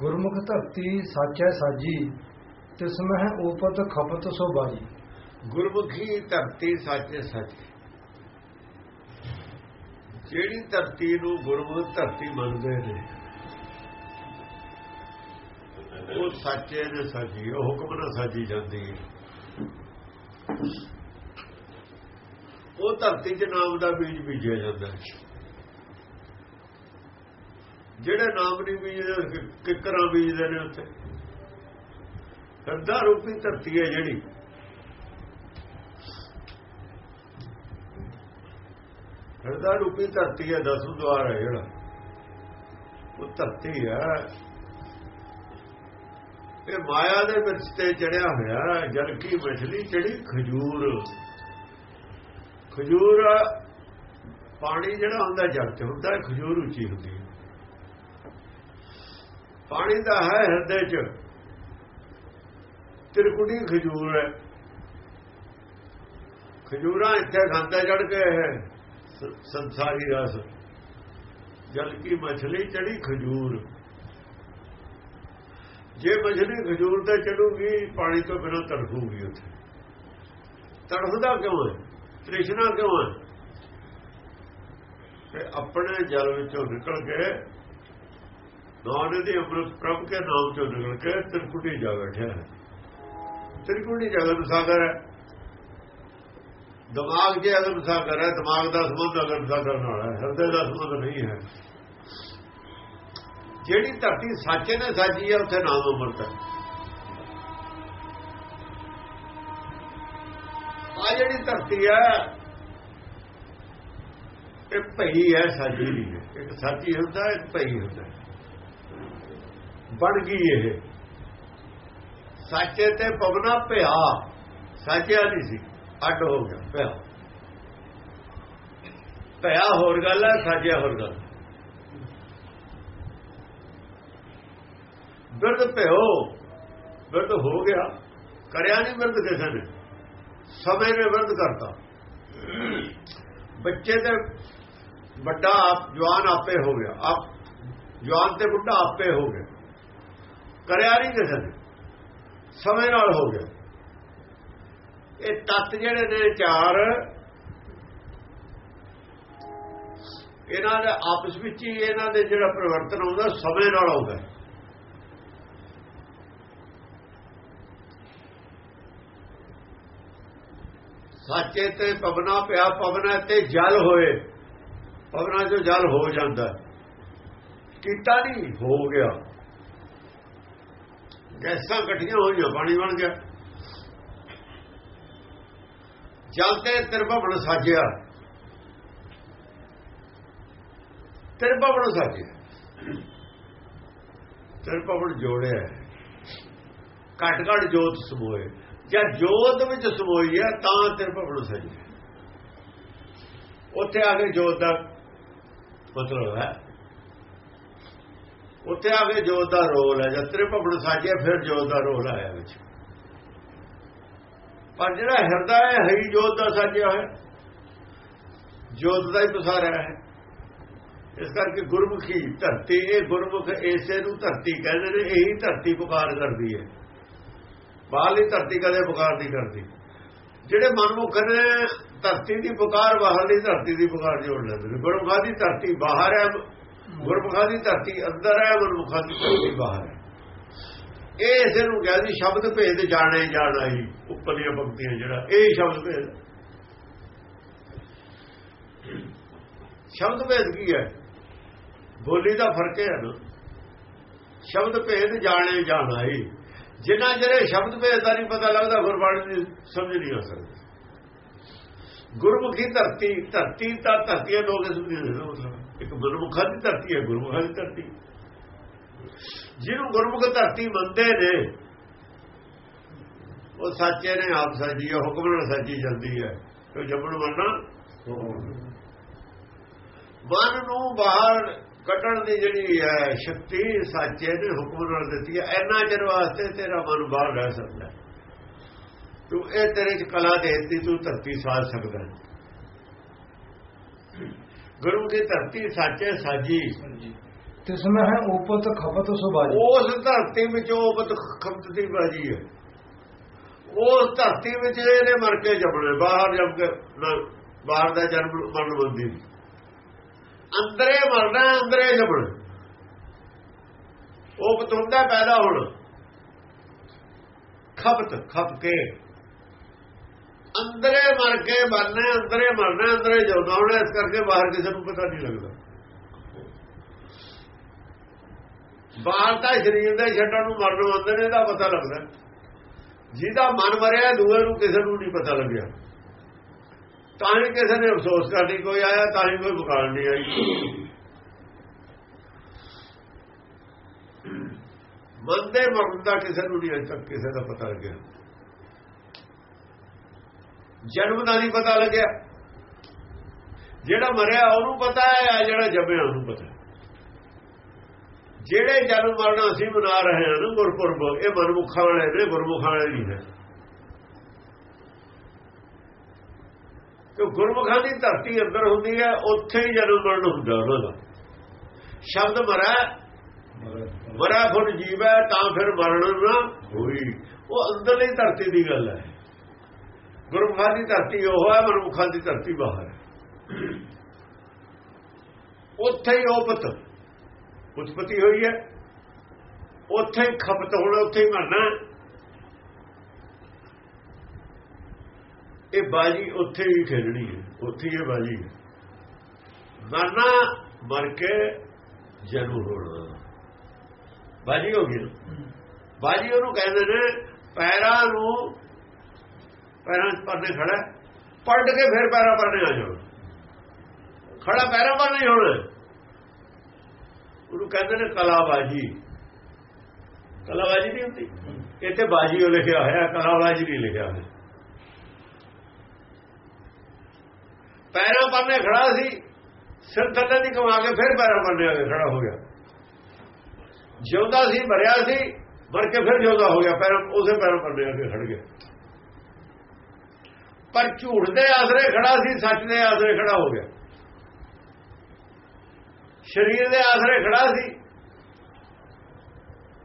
ਗੁਰਮੁਖ ਧਰਤੀ ਸਾਚੈ ਸਾਜੀ, ਤਿਸ ਮਹਿ ਉਪਤ ਖਪਤ ਸੋ ਬਾਜੀ। ਗੁਰਮੁਖੀ ਧਰਤੀ ਸੱਚੇ ਸੱਚ ਜਿਹੜੀ ਧਰਤੀ ਨੂੰ ਗੁਰਮੁਖ ਧਰਤੀ ਮੰਨਦੇ ਨੇ, ਉਹ ਸੱਚੇ ਨੇ ਸਾਜੀ, ਉਹ ਹੁਕਮ ਨਾਲ ਸਾਜੀ ਜਾਂਦੀ ਹੈ। ਉਹ ਧਰਤੀ 'ਚ ਨਾਮ ਦਾ ਬੀਜ ਬੀਜਿਆ ਜਾਂਦਾ ਹੈ। ਜਿਹੜੇ ਨਾਮ ਨਹੀਂ ਬੀਜਦੇ ਕਿਕਰਾਂ ਬੀਜਦੇ ਨੇ ਉੱਥੇ। ਹਿਰਦਾ ਰੂਪੀ ਧਰਤੀ ਹੈ ਜਿਹੜੀ। ਹਿਰਦਾ ਰੂਪੀ ਧਰਤੀ ਹੈ, ਦਸੂ ਦਵਾਰ ਹੈ ਜਿਹੜਾ। ਉਹ ਧਰਤੀ ਹੈ। ਇਹ ਮਾਇਆ ਦੇ ਵਿੱਚ ਤੇ ਚੜਿਆ ਹੋਇਆ ਜਲ ਕੀ ਮਛਲੀ ਚੜੀ ਖਜੂਰ। ਖਜੂਰ, ਪਾਣੀ ਜਿਹੜਾ ਹੁੰਦਾ ਜਲ ਤੇ ਹੁੰਦਾ, ਖਜੂਰ ਉੱਚੀ ਹੁੰਦੀ ਹੈ। ਪਾਣੀ ਦਾ ਹੈ ਹਿਰਦੇ 'ਚ। ਤਿਰਕੁੜੀ ਖਜੂਰ ਹੈ। ਖਜੂਰਾਂ ਇੱਥੇ ਖਾਂਦਾ ਚੜ ਕੇ ਹੈ ਸੰਸਾਰੀ ਰਸ। ਜਲ ਕੀ ਮਛਲੀ ਚੜੀ ਖਜੂਰ। ਜੇ ਮਛਲੀ ਖਜੂਰ ਤੇ ਚੜੂਗੀ ਪਾਣੀ ਤੋਂ ਬਿਨਾਂ ਤੜਫੂਗੀ ਉੱਥੇ। ਤੜਫਦਾ ਕਿਉਂ ਹੈ? ਤ੍ਰਿਸ਼ਨਾ ਕਿਉਂ ਹੈ? ਤੇ ਆਪਣੇ ਜਲ ਵਿੱਚੋਂ ਨਿਕਲ ਕੇ ਨਾਮ ਦੇ ਅੰਮ੍ਰਿਤ ਪ੍ਰਭ ਕੇ ਨਾਮ ਚੋਂ ਨਿਕਲ ਕੇ ਤ੍ਰਿਕੁਟੀ ਜਾ ਬੈਠਿਆ ਹੈ। ਤ੍ਰਿਕੁਟੀ ਜਗਤ ਸਾਗਰ ਹੈ। ਦਿਮਾਗ ਜੇ ਅਗਰ ਸਾਗਰ ਹੈ, ਦਿਮਾਗ ਦਾ ਸੰਬੰਧ ਅਗਰ ਸਾਗਰ ਨਾਲ ਹੈ, ਹਿਰਦੇ ਦਾ ਸੰਬੰਧ ਨਹੀਂ ਹੈ। ਜਿਹੜੀ ਧਰਤੀ ਸੱਚੇ ਨੇ ਸਾਜੀ ਹੈ ਉੱਥੇ ਨਾਮ ਅੰਮ੍ਰਿਤ ਹੈ। ਆ ਜਿਹੜੀ ਧਰਤੀ ਹੈ, ਇਹ ਭਈ ਹੈ ਸਾਜੀ ਨਹੀਂ ਹੈ। ਇੱਕ ਸਾਜੀ ਹੁੰਦਾ, ਇੱਕ ਭਈ ਹੁੰਦਾ ਬਣ ਗਈ ਇਹ। ਸੱਚੇ ਤੇ ਪਵਨਾ ਭਿਆ ਸੱਚਿਆ ਨਹੀਂ ਸੀ। ਅੱਡ ਹੋ ਗਿਆ ਭਿਆ ਭਿਆ ਹੋਰ ਗੱਲ ਹੈ ਸਾਜਿਆ ਹੋਰ ਗੱਲ। ਬਿਰਦ ਭਿਓ ਬਿਰਦ ਹੋ ਗਿਆ। ਕਰਿਆ ਨਹੀਂ ਬਿਰਦ ਕਿਸੇ ਨੇ। ਸਮੇਂ ਨੇ ਬਿਰਦ ਕਰਤਾ। ਬੱਚੇ ਤੇ ਵੱਡਾ ਜਵਾਨ ਆਪੇ ਹੋ ਗਿਆ। ਆਪ ਜਵਾਨ ਤੇ ਬੁੱਢਾ ਆਪੇ ਹੋ ਗਿਆ। ਕਰਿਆ ਨਹੀਂ ਕਿਸੇ ਨੇ। ਸਮੇਂ ਨਾਲ ਹੋ ਗਿਆ। ਇਹ ਤੱਤ ਜਿਹੜੇ ਨੇ ਚਾਰ, ਇਹਨਾਂ ਦੇ ਆਪਸ ਵਿੱਚ ਹੀ ਇਹਨਾਂ ਦੇ ਜਿਹੜਾ ਪਰਿਵਰਤਨ ਆਉਂਦਾ, ਸਮੇਂ ਨਾਲ ਆਉਂਦਾ ਸੱਚੇ ਤੇ ਪਵਨਾ ਪਿਆ, ਪਵਨਾ ਤੇ ਜਲ ਹੋਏ। ਪਵਨਾ ਜੋ ਜਲ ਹੋ ਜਾਂਦਾ। ਕੀਤਾ ਨਹੀਂ, ਹੋ ਗਿਆ। ਗੈਸਾਂ ਇਕੱਠੀਆਂ ਹੋਈਆਂ, ਪਾਣੀ ਬਣ ਗਿਆ। ਜਲ ਤੇ ਤਿਰਭਵਨ ਸਾਜਿਆ। ਤਿਰਭਵਨ ਸਾਜਿਆ। ਤਿਰਭਵਨ ਜੋੜਿਆ। ਘਟ ਘਟ ਜੋਤ ਸਮੋਏ। ਜਾਂ ਜੋਤ ਵਿੱਚ ਸਮੋਈ ਹੈ, ਤਾਂ ਤਿਰਭਵਨ ਸਾਜਿਆ। ਉੱਥੇ ਆ ਕੇ ਜੋਤ ਦਾ ਮਤਲਬ ਹੈ ਉੱਥੇ ਆ ਕੇ ਜੋਤ ਦਾ ਰੋਲ ਹੈ, ਜਦ ਤਿਰਭਵਨ ਸਾਜਿਆ, ਫਿਰ ਜੋਤ ਦਾ ਰੋਲ ਆਇਆ ਵਿੱਚ। ਪਰ ਜਿਹੜਾ ਹਿਰਦਾ ਹੈ ਹਈ ਜੋਤ ਦਾ ਸਾਜਿਆ ਹੈ ਜੋਤ ਦਾ ਹੀ ਪਸਾਰਿਆ ਹੈ। ਇਸ ਕਰਕੇ ਗੁਰਮੁਖੀ ਧਰਤੀ, ਇਹ ਗੁਰਮੁਖ ਇਸੇ ਨੂੰ ਧਰਤੀ ਕਹਿੰਦੇ ਨੇ, ਇਹੀ ਧਰਤੀ ਪੁਕਾਰ ਕਰਦੀ ਹੈ। ਬਾਹਰਲੀ ਧਰਤੀ ਕਦੇ ਪੁਕਾਰ ਨਹੀਂ ਕਰਦੀ। ਜਿਹੜੇ ਮਨਮੁਖ ਨੇ, ਧਰਤੀ ਦੀ ਪੁਕਾਰ, ਬਾਹਰਲੀ ਧਰਤੀ ਦੀ ਪੁਕਾਰ ਜੋੜ ਲੈਂਦੇ ਨੇ। ਗੁਰਮੁਖਾਂ ਦੀ ਧਰਤੀ ਬਾਹਰ ਹੈ ਗੁਰਮੁਖਾਂ ਦੀ ਧਰਤੀ ਅੰਦਰ ਹੈ ਗੁਰਮੁਖਾਂ ਦੀ ਧਰਤੀ ਬਾਹਰ ਹੈ। ਇਹ ਇਸੇ ਨੂੰ ਕਹਿੰਦੀ ਸ਼ਬਦ ਭੇਦ ਜਾਣੇ ਜਾਣਾ ਹੀ ਉੱਪਰਲੀਆਂ ਪੰਕਤੀਆਂ ਜਿਹੜਾ, ਇਹ ਸ਼ਬਦ ਭੇਦ। ਸ਼ਬਦ ਭੇਦ ਕੀ ਹੈ? ਬੋਲੀ ਦਾ ਫ਼ਰਕ ਹੈ ਨਾ, ਸ਼ਬਦ ਭੇਦ ਜਾਣੇ ਜਾਣਾ ਹੀ। ਜਿਨ੍ਹਾਂ ਜਿਹੜੇ ਸ਼ਬਦ ਭੇਦ ਦਾ ਨਹੀਂ ਪਤਾ ਲੱਗਦਾ, ਗੁਰਬਾਣੀ ਦੀ ਸਮਝ ਨਹੀਂ ਆ ਸਕਦੀ। ਗੁਰਮੁਖੀ ਧਰਤੀ ਧਰਤੀ ਤਾਂ ਧਰਤੀਆਂ ਲੋਕ ਇਸ ਨੂੰ ਮਤਲਬ ਇੱਕ ਗੁਰਮੁਖਾਂ ਦੀ ਧਰਤੀ ਹੈ, ਗੁਰਮੁਖਾਂ ਦੀ ਧਰਤੀ। ਜਿਹਨੂੰ ਗੁਰਮੁਖ ਧਰਤੀ ਮੰਨਦੇ ਨੇ, ਉਹ ਸੱਚੇ ਨੇ, ਆਪ ਸਾਜੀ ਹੈ ਹੁਕਮ ਨਾਲ ਸਾਜੀ ਜਾਂਦੀ ਹੈ। ਤੇ ਜੰਮਣ ਮੰਨਣਾ? ਮਨ ਨੂੰ ਬਾਹਰ ਕੱਢਣ ਦੀ ਜਿਹੜੀ ਹੈ ਸ਼ਕਤੀ ਸੱਚੇ ਨੇ ਹੁਕਮ ਨਾਲ ਦਿੱਤੀ ਹੈ। ਇੰਨਾ ਚਿਰ ਵਾਸਤੇ ਤੇਰਾ ਮਨ ਬਾਹਰ ਰਹਿ ਸਕਦਾ ਤੂੰ ਇਹ ਤੇਰੇ ਚ ਕਲਾ ਦੇਤੀ ਤੂੰ ਧਰਤੀ ਸਾਜ ਸਕਦਾ ਗੁਰੂ ਦੀ ਧਰਤੀ ਸੱਚੇ ਸਾਜੀ। ਤਿਸਮਹਿ ਹੈ ਉਪਤ ਖਪਤ ਸੁਬਾਜੀ। ਉਸ ਧਰਤੀ ਵਿੱਚ ਉਹ ਬਤ ਖਪਤ ਦੀ ਬਾਜੀ ਹੈ। ਉਸ ਧਰਤੀ ਵਿੱਚ ਇਹਨੇ ਮਰ ਕੇ ਜੰਮਣੇ ਬਾਹਰ ਜੰਮ ਕੇ ਬਾਹਰ ਦਾ ਜਨਮ ਮਰਨ ਬੰਦੀ। ਅੰਦਰੇ ਮਰਨਾ ਅੰਦਰੇ ਜੰਮਣਾ। ਉਹ ਬਤੁੰਦਾ ਪੈਦਾ ਹੋਣਾ। ਖਪਤ ਖਪ ਕੇ। ਅੰਦਰੇ ਮਰ ਕੇ ਮਰਨਾ, ਅੰਦਰੇ ਮਰਨਾ, ਅੰਦਰੇ ਜਿਉਂਦਾ ਹੋਣਾ ਇਸ ਕਰਕੇ ਬਾਹਰ ਕਿਸੇ ਨੂੰ ਪਤਾ ਨਹੀਂ ਲੱਗਦਾ। ਬਾਹਰ ਤਾਂ ਸਰੀਰ ਦੇ ਛੱਡਣ ਨੂੰ ਮਰਨ ਅੰਦਰ ਇਹਦਾ ਪਤਾ ਲੱਗਦਾ। ਜਿਹਦਾ ਮਨ ਮਰਿਆ, ਦੂਏ ਨੂੰ ਕਿਸੇ ਨੂੰ ਨਹੀਂ ਪਤਾ ਲੱਗਿਆ। ਤਾਂ ਹੀ ਕਿਸੇ ਨੇ ਅਫਸੋਸ ਕਰਨੀ, ਕੋਈ ਆਇਆ, ਤਾਂ ਹੀ ਕੋਈ ਬੁਕਾਰ ਨਹੀਂ ਆਈ। ਮਨ ਦੇ ਮਰਨ ਦਾ ਕਿਸੇ ਨੂੰ ਨਹੀਂ ਅਜੇ ਤੱਕ ਕਿਸੇ ਦਾ ਪਤਾ ਲੱਗਿਆ। ਜਨਮ ਦਾ ਨਹੀਂ ਪਤਾ ਲੱਗਿਆ। ਜਿਹੜਾ ਮਰਿਆ, ਉਹਨੂੰ ਪਤਾ ਹੈ ਜਿਹੜਾ ਜੰਮਿਆ, ਉਹਨੂੰ ਪਤਾ ਜਿਹੜੇ ਜਨਮ ਮਰਨ ਅਸੀਂ ਮਨਾ ਰਹੇ ਹਾਂ ਨਾ, ਗੁਰਪੁਰਬ, ਇਹ ਮਨਮੁਖਾਂ ਵਾਲੇ ਨੇ, ਗੁਰਮੁਖਾਂ ਵਾਲੇ ਨਹੀਂ ਹੈ। ਕਿ ਗੁਰਮੁਖਾਂ ਦੀ ਧਰਤੀ ਅੰਦਰ ਹੁੰਦੀ ਹੈ, ਉੱਥੇ ਹੀ ਜਨਮ ਮਰਨ ਹੁੰਦਾ ਉਹਨਾਂ ਦਾ। ਸ਼ਬਦ ਮਰਾ ਮਰਾ ਫੁੱਟ ਜੀਵੈ ਤਾਂ ਫਿਰ ਮਰਨ ਨਾ ਹੋਈ। ਉਹ ਅੰਦਰਲੀ ਧਰਤੀ ਦੀ ਗੱਲ ਹੈ। ਗੁਰਮੁਖਾਂ ਦੀ ਧਰਤੀ ਉਹ ਹੈ ਮਨਮੁਖਾਂ ਦੀ ਧਰਤੀ ਬਾਹਰ ਉੱਥੇ ਹੀ ਉਪਤ ਉਤਪਤੀ ਹੋਈ ਹੈ। ਉੱਥੇ ਹੀ ਖਪਤ ਹੋਣਾ ਉੱਥੇ ਹੀ ਮਰਨਾ ਇਹ ਬਾਜੀ ਉੱਥੇ ਹੀ ਖੇਡਣੀ ਹੈ ਉੱਥੇ ਹੀ ਬਾਜੀ ਹੈ। ਮਰਨਾ ਮਰ ਕੇ ਜਨਮ ਹੋਣਾ ਬਾਜੀ ਹੋ ਗਈ। ਬਾਜੀ ਉਹਨੂੰ ਕਹਿੰਦੇ ਨੇ ਪੈਰਾਂ ਨੂੰ ਪੈਰਾਂ ਪਰਨੇ ਖੜਾ ਹੈ, ਪਲਟ ਕੇ ਫਿਰ ਪੈਰਾਂ ਪਰਨੇ ਆ ਜਾਓ ਖੜਾ ਪੈਰਾਂ ਪਰ ਨਹੀਂ ਹੋਣਾ ਉਹਨੂੰ ਕਹਿੰਦੇ ਨੇ ਕਲਾਬਾਜੀ। ਕਲਾਬਾਜੀ ਨਹੀਂ ਹੁੰਦੀ। ਇੱਥੇ ਬਾਜੀ ਉਹ ਲਿਖਿਆ ਹੋਇਆ ਕਲਾਬਾਜੀ ਨਹੀਂ ਲਿਖਿਆ ਹੋਇਆ। ਪੈਰਾਂ ਪਰਨੇ ਖੜਾ ਸੀ ਸਿਰ ਥੱਲੇ ਦੀ ਕਮਾ ਕੇ ਫਿਰ ਪੈਰਾਂ ਪਰਨੇ ਆ ਕੇ ਖੜਾ ਹੋ ਗਿਆ। ਜਿਉਂਦਾ ਸੀ ਮਰਿਆ ਸੀ ਮਰ ਕੇ ਫਿਰ ਜਿਉਂਦਾ ਹੋ ਗਿਆ ਪੈਰਾਂ ਉਸੇ ਪੈਰਾਂ ਪਰਨੇ ਆ ਕੇ ਖੜ ਗਿਆ। ਪਰ ਝੂਠ ਦੇ ਆਸਰੇ ਖੜਾ ਸੀ, ਸੱਚ ਦੇ ਆਸਰੇ ਖੜਾ ਹੋ ਗਿਆ। ਸਰੀਰ ਦੇ ਆਸਰੇ ਖੜਾ ਸੀ,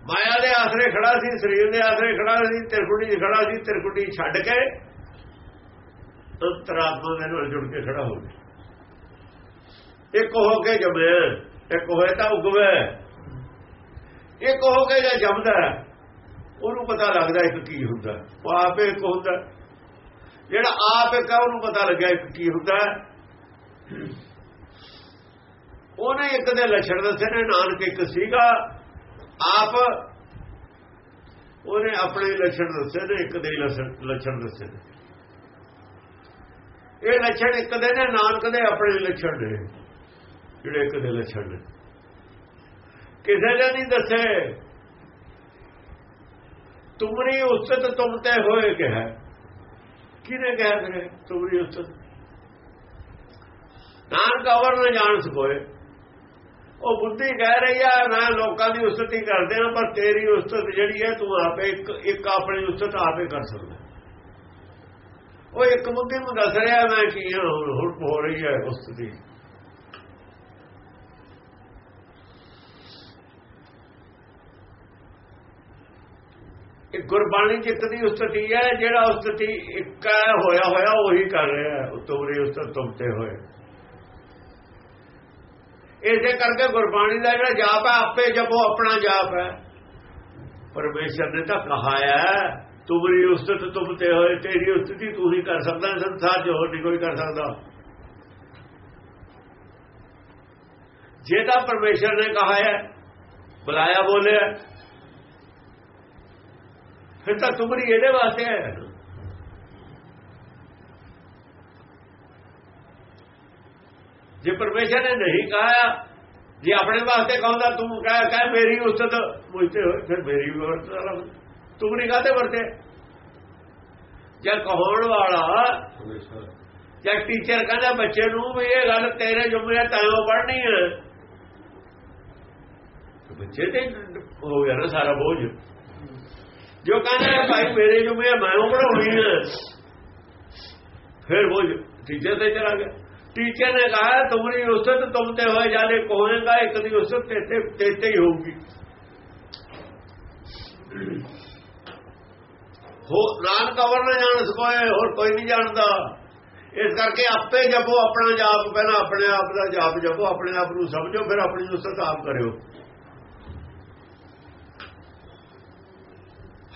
ਮਾਇਆ ਦੇ ਆਸਰੇ ਖੜਾ ਸੀ, ਸਰੀਰ ਦੇ ਆਸਰੇ ਖੜਾ ਸੀ, ਤਿਰਕੁਟੀ 'ਚ ਖੜਾ ਸੀ, ਤਿਰਕੁਟੀ ਛੱਡ ਕੇ ਅੰਤਰਾਤਮਾ ਦੇ ਨਾਲ ਜੁੜ ਕੇ ਖੜਾ ਹੋ ਗਿਆ। ਇੱਕ ਹੋ ਕੇ ਜਮਿਆ ਇੱਕ ਹੋਏ ਤਾਂ ਉਗਵੇ। ਇੱਕ ਹੋ ਕੇ ਜੇ ਜੰਮਦਾ, ਉਹਨੂੰ ਪਤਾ ਲੱਗਦਾ ਇੱਕ ਕੀ ਹੁੰਦਾ। ਉਹ ਆਪੇ ਇੱਕ ਹੁੰਦਾ। ਜਿਹੜਾ ਆਪ ਇੱਕ ਆ, ਉਹਨੂੰ ਪਤਾ ਲੱਗਿਆ ਇੱਕ ਕੀ ਹੁੰਦਾ ਉਹਨੇ ਇੱਕ ਦੇ ਲੱਛਣ ਦੱਸੇ ਨੇ, ਨਾਨਕ ਇੱਕ ਸੀਗਾ। ਆਪ ਉਹਨੇ ਆਪਣੇ ਲੱਛਣ ਦੱਸੇ ਨੇ, ਇੱਕ ਦੇ ਲੱਛਣ ਲੱਛਣ ਦੱਸੇ ਨੇ। ਇਹ ਲੱਛਣ ਇੱਕ ਦੇ ਨੇ, ਨਾਨਕ ਦੇ ਆਪਣੇ ਲੱਛਣ ਨੇ। ਜਿਹੜੇ ਇੱਕ ਦੇ ਲੱਛਣ ਨੇ। ਕਿਸੇ ਨੇ ਨਹੀਂ ਦੱਸੇ। ਤੁਮਰੀ ਉਸਤ ਤੁਮ ਤੇ ਹੋਏ ਕਿਹਾ। ਕਿਹਨੇ ਕਹਿ ਕਰੇ ਤੁਮਰੀ ਉਸਤ ਨਾਨਕ ਅਵਰ ਨਾ ਜਾਣ ਸਕੋਏ ਉਹ ਬੁੱਧੀ ਕਹਿ ਰਹੀ ਆ, ਨਾ ਲੋਕਾਂ ਦੀ ਉਸਤਤੀ ਕਰਦੇ ਆ, ਪਰ ਤੇਰੀ ਉਸਤਤ ਜਿਹੜੀ ਹੈ, ਤੂੰ ਆਪੇ ਇੱਕ ਇੱਕ ਆਪਣੀ ਉਸਤਤ ਆਪੇ ਕਰ ਸਕਦਾ। ਉਹ ਇੱਕ ਬੁੱਧੀ ਨੂੰ ਦੱਸ ਰਿਹਾ, ਮੈਂ ਕੀ ਹੁਣ ਹੋ ਰਹੀ ਹੈ ਉਸਤਤੀ। ਇਹ ਗੁਰਬਾਣੀ ਚ ਇੱਕ ਦੀ ਉਸਤਤੀ ਹੈ, ਜਿਹੜਾ ਉਸਤਤੀ ਇੱਕ ਹੈ, ਹੋਇਆ ਹੋਇਆ, ਉਹੀ ਕਰ ਰਿਹਾ ਹੈ ਉਤੋਰੀ ਉਸਤਤ ਤੁਮਤੇ ਹੋਏ। ਇਸੇ ਕਰਕੇ ਗੁਰਬਾਣੀ ਦਾ ਜਿਹੜਾ ਜਾਪ ਹੈ, ਆਪੇ ਜਪੋ, ਆਪਣਾ ਜਾਪ ਹੈ। ਪਰਮੇਸ਼ਰ ਨੇ ਤਾਂ ਕਹਾ ਹੈ ਤੁਮਰੀ ਉਸਤਤ ਤੁਮਤੇ ਹੋਏ, ਤੇਰੀ ਉਸਤਤੀ ਤੂੰ ਹੀ ਕਰ ਸਕਦਾ, ਸੰਸਾਰ 'ਚ ਹੋਰ ਨਹੀਂ ਕੋਈ ਕਰ ਸਕਦਾ। ਜੇ ਤਾਂ ਪਰਮੇਸ਼ਰ ਨੇ ਕਹਾ ਹੈ, ਬੁਲਾਇਆ ਬੋਲਿਆ ਫਿਰ ਤਾਂ ਤੁਮਰੀ ਇਹਦੇ ਵਾਸਤੇ ਹੈ ਜੇ ਪਰਮੇਸ਼ਰ ਨੇ ਨਹੀਂ ਕਹਾ ਜੇ ਆਪਣੇ ਵਾਸਤੇ ਕਹਉਂਦਾ ਤੂੰ ਕਹਿ ਕਹਿ ਮੇਰੀ ਉਸਤਤ ਮੁਝਤੇ ਹੋਏ ਫਿਰ ਮੇਰੀ ਵੀ ਵਰਤ ਵਾਲਾ ਤੂੰ ਨਹੀਂ ਕਾਤੇ ਵਰਤੇ? ਜੇ ਕਹੋਣ ਵਾਲਾ ਜੇ ਟੀਚਰ ਕਹਿੰਦਾ ਬੱਚੇ ਨੂੰ ਵੀ ਇਹ ਗੱਲ ਤੇਰੇ ਜੁਮਲੇ ਤਾਇਓ ਪੜ੍ਹਨੀ ਹੈ ਤੇ ਬੱਚੇ ਤੇ ਹੋ ਗਿਆ ਨਾ ਸਾਰਾ ਬੋਝ। ਜੋ ਕਹਿੰਦਾ ਭਾਈ ਮੇਰੇ ਜੁਮੇ ਮੈਂ ਉਹ ਪੜਾਉਣੀ ਹੈ ਫਿਰ ਉਹ ਟੀਚਰ ਤੇ ਚਲਾ ਗਿਆ। ਟੀਚਰ ਨੇ ਕਹਾ ਤੁਮਰੀ ਉਸਤ ਤੁਮ ਤੇ ਹੋਏ ਜਾਣੇ ਕੋਹੇਗਾ ਇੱਕ ਦੀ ਉਸਤ ਤੇ ਤੇ ਹੀ ਹੋਊਗੀ। ਹੋ ਨਾਨਕ ਅਵਰ ਨਾ ਜਾਣ ਸਕੋਏ ਹੋਰ ਕੋਈ ਨਹੀਂ ਜਾਣਦਾ। ਇਸ ਕਰਕੇ ਆਪੇ ਜਪੋ, ਆਪਣਾ ਜਾਪ, ਪਹਿਲਾਂ ਆਪਣੇ ਆਪ ਦਾ ਜਾਪ ਜਪੋ, ਆਪਣੇ ਆਪ ਨੂੰ ਸਮਝੋ, ਫਿਰ ਆਪਣੀ ਉਸਤ ਆਪ ਕਰਿਓ।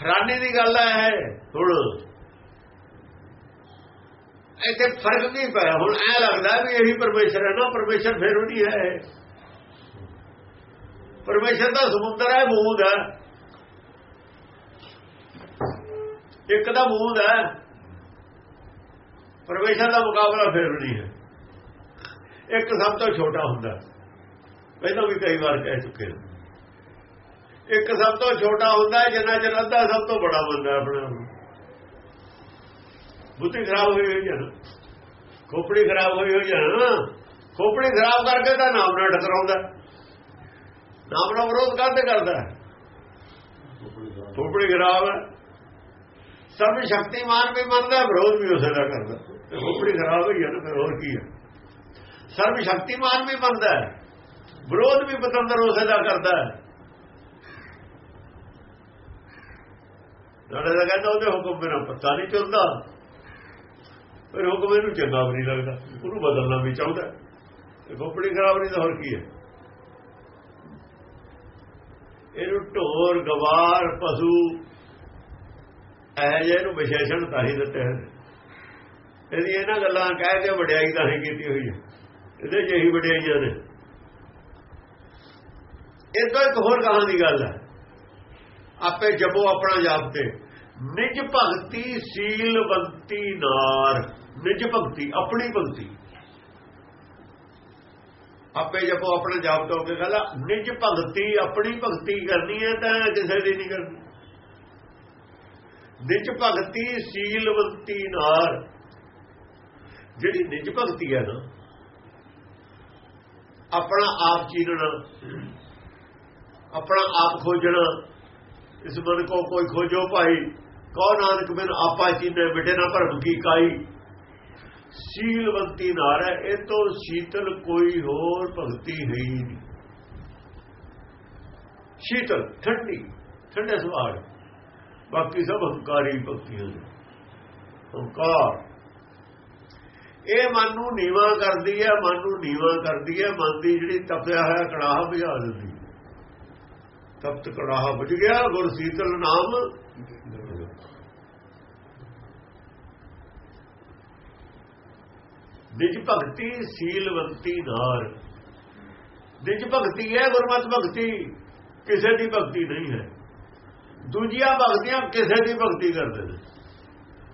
ਹੈਰਾਨੀ ਦੀ ਗੱਲ ਹੈ ਹੁਣ। ਇੱਥੇ ਫ਼ਰਕ ਨਹੀਂ ਪਿਆ। ਹੁਣ ਐ ਲੱਗਦਾ ਵੀ ਇਹੀ ਪਰਮੇਸ਼ਰ ਹੈ ਨਾ, ਪਰਮੇਸ਼ਰ ਫਿਰ ਨਹੀਂ ਹੈ। ਪਰਮੇਸ਼ਰ ਦਾ ਸਮੁੰਦਰ ਹੈ ਬੂੰਦ ਹੈ ਇੱਕ ਦਾ ਬੂੰਦ ਹੈ ਪਰਮੇਸ਼ਰ ਦਾ ਮੁਕਾਬਲਾ ਫਿਰ ਨਹੀਂ ਹੈ। ਇੱਕ ਸਭ ਤੋਂ ਛੋਟਾ ਹੁੰਦਾ। ਪਹਿਲਾਂ ਵੀ ਕਈ ਵਾਰ ਕਹਿ ਚੁੱਕੇ ਹਾਂ ਇੱਕ ਸਭ ਤੋਂ ਛੋਟਾ ਹੁੰਦਾ ਹੈ, ਜਿੰਨਾ ਚਿਰ ਅੱਧਾ ਸਭ ਤੋਂ ਬੜਾ ਬੰਦਾ ਆਪਣਾ। ਬੁੱਧੀ ਖਰਾਬ ਹੋਈ ਹੋਈ ਹੈ ਖੋਪੜੀ ਖਰਾਬ ਹੋਈ ਹੋਈ ਹੈ ਨਾ। ਖੋਪੜੀ ਖਰਾਬ ਕਰਕੇ ਤਾਂ ਨਾਮ ਨਾਲ ਟਕਰਾਉਂਦਾ ਨਾਮ ਨਾਲ ਵਿਰੋਧ ਕਰਦੇ ਕਰਦਾ? ਖੋਪੜੀ ਖਰਾਬ ਹੈ ਸਰਵ ਸ਼ਕਤੀਮਾਨ ਵੀ ਮੰਨਦਾ, ਵਿਰੋਧ ਵੀ ਉਸੇ ਦਾ ਕਰਦਾ। ਖੋਪੜੀ ਖਰਾਬ ਹੋਈ ਹੈ ਨਾ, ਫਿਰ ਹੋਰ ਕੀ ਹੈ ਸਰਵ ਸ਼ਕਤੀਮਾਨ ਵੀ ਮੰਨਦਾ ਵਿਰੋਧ ਵੀ ਪਤੰਦਰ ਉਸੇ ਦਾ ਕਰਦਾ ਹੈ। ਨਾਲੇ ਦਾ ਕਹਿੰਦਾ ਉਹਦੇ ਹੁਕਮ ਬਿਨਾਂ ਪੱਤਾ ਨਹੀਂ ਚੱਲਦਾ। ਫਿਰ ਹੁਕਮ ਇਹਨੂੰ ਚੰਗਾ ਵੀ ਨਹੀਂ ਲੱਗਦਾ, ਉਹਨੂੰ ਬਦਲਣਾ ਵੀ ਚਾਹੁੰਦਾ ਇਹ ਖੋਪੜੀ ਖਰਾਬ ਨਹੀਂ ਤਾਂ ਹੋਰ ਕੀ ਹੈ? ਇਹਨੂੰ ਢੋਰ, ਗਵਾਰ, ਪਸ਼ੂ, ਇਹ ਜੇ ਨੂੰ ਵਿਸ਼ੇਸ਼ਣ ਤਾਂ ਹੀ ਦਿੱਤੇ ਹਨ। ਇਹਦੀ ਇਹਨਾਂ ਗੱਲਾਂ ਕਹਿ ਕੇ ਵਡਿਆਈ ਤਾਂ ਹੀ ਕੀਤੀ ਹੋਈ ਹੈ। ਇਹਦੇ ਜਿਹੀ ਵਡਿਆਈਆਂ ਨੇ। ਇਹ ਤਾਂ ਇੱਕ ਹੋਰ ਕਹਾਂ ਦੀ ਗੱਲ ਹੈ। ਆਪੇ ਜਪੋ ਆਪਣਾ ਜਾਪ ਤੇ। ਨਿਜ ਭਗਤੀ ਸੀਲਵੰਤੀ ਨਾਰ। ਨਿਜ ਭਗਤੀ, ਆਪਣੀ ਭਗਤੀ। ਆਪੇ ਜਪੋ ਆਪਣਾ ਜਾਪ ਤੋਂ ਕੇ ਕਹਿੰਦਾ ਨਿਜ ਭਗਤੀ, ਆਪਣੀ ਭਗਤੀ ਕਰਨੀ ਹੈ ਤਾਂ ਕਿਸੇ ਦੀ ਨਹੀਂ ਕਰਨੀ। ਨਿਜ ਭਗਤੀ ਸੀਲਵੰਤੀ ਨਾਰ। ਜਿਹੜੀ ਨਿਜ ਭਗਤੀ ਹੈ ਨਾ, ਆਪਣਾ ਆਪ ਚੀਰਣਾ ਆਪਣਾ ਆਪ ਖੋਜਣਾ ਇਸ ਮਨ ਕੋ ਕੋਈ ਖੋਜੋ ਭਾਈ। ਕੋ ਨਾਨਕ ਬਿਨ ਆਪਾ ਚੀਨੇ ਬਿਟੇ ਨਾ ਭਰਮ ਕੀ ਕਾਈ। ਸੀਲਵੰਤੀ ਨਾਰ ਹੈ, ਇਹ ਤੋਂ ਸ਼ੀਤਲ ਕੋਈ ਹੋਰ ਭਗਤੀ ਹੈ ਹੀ ਨਹੀਂ। ਸ਼ੀਤਲ, ਠੰਡੀ, ਠੰਡੇ ਸੁਭਾਅ ਬਾਕੀ ਸਭ ਹੰਕਾਰੀ ਭਗਤੀਆਂ ਨੇ ਹੰਕਾਰ। ਇਹ ਮਨ ਨੂੰ ਨੀਵਾ ਕਰਦੀ ਹੈ, ਮਨ ਨੂੰ ਨੀਵਾ ਕਰਦੀ ਹੈ, ਮਨ ਦੀ ਜਿਹੜੀ ਤਪਿਆ ਹੋਇਆ ਕੜਾਹ ਬੁਝਾ ਦਿੰਦੀ। ਤਪਤ ਕੜਾਹ ਬੁਝ ਗਿਆ ਗੁਰ ਸੀਤਲ ਨਾਮ। ਨਿਜ ਭਗਤੀ ਸੀਲਵੰਤੀ ਨਾਰ। ਨਿਜ ਭਗਤੀ ਹੈ ਗੁਰਮਤ ਭਗਤੀ ਕਿਸੇ ਦੀ ਭਗਤੀ ਨਹੀਂ ਹੈ। ਦੂਜੀਆਂ ਭਗਤੀਆਂ ਕਿਸੇ ਦੀ ਭਗਤੀ ਕਰਦੇ ਨੇ।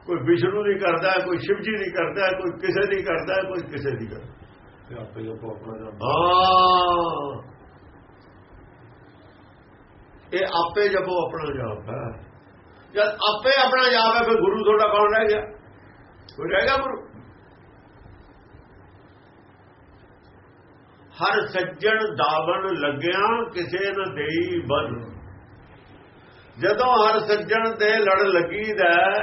ਕੋਈ ਵਿਸ਼ਨੂੰ ਦੀ ਕਰਦਾ ਕੋਈ ਸ਼ਿਵ ਜੀ ਦੀ ਕਰਦਾ ਕੋਈ ਕਿਸੇ ਦੀ ਕਰਦਾ ਕੋਈ ਕਿਸੇ ਦੀ ਕਰਦਾ। ਆਪੇ ਜਪੋ ਆਪਣਾ ਹਾਂ। ਇਹ ਆਪੇ ਜਪੋ ਆਪਣਾ ਜਾਪ, ਹੈ। ਜਦ ਆਪੇ ਆਪਣਾ ਜਾਪ ਹੈ, ਫਿਰ ਗੁਰੂ ਤੁਹਾਡਾ ਕੌਣ ਰਹਿ ਗਿਆ? ਕੋਈ ਰਹਿ ਗਿਆ ਗੁਰੂ? ਹਰ ਸੱਜਣ ਦਾਵਣ ਲੱਗਿਆ, ਕਿਸੇ ਨਾ ਦੇਈ ਬਨ। ਜਦੋਂ ਹਰ ਸੱਜਣ ਤੇ ਲੜ ਲੱਗੀਦਾ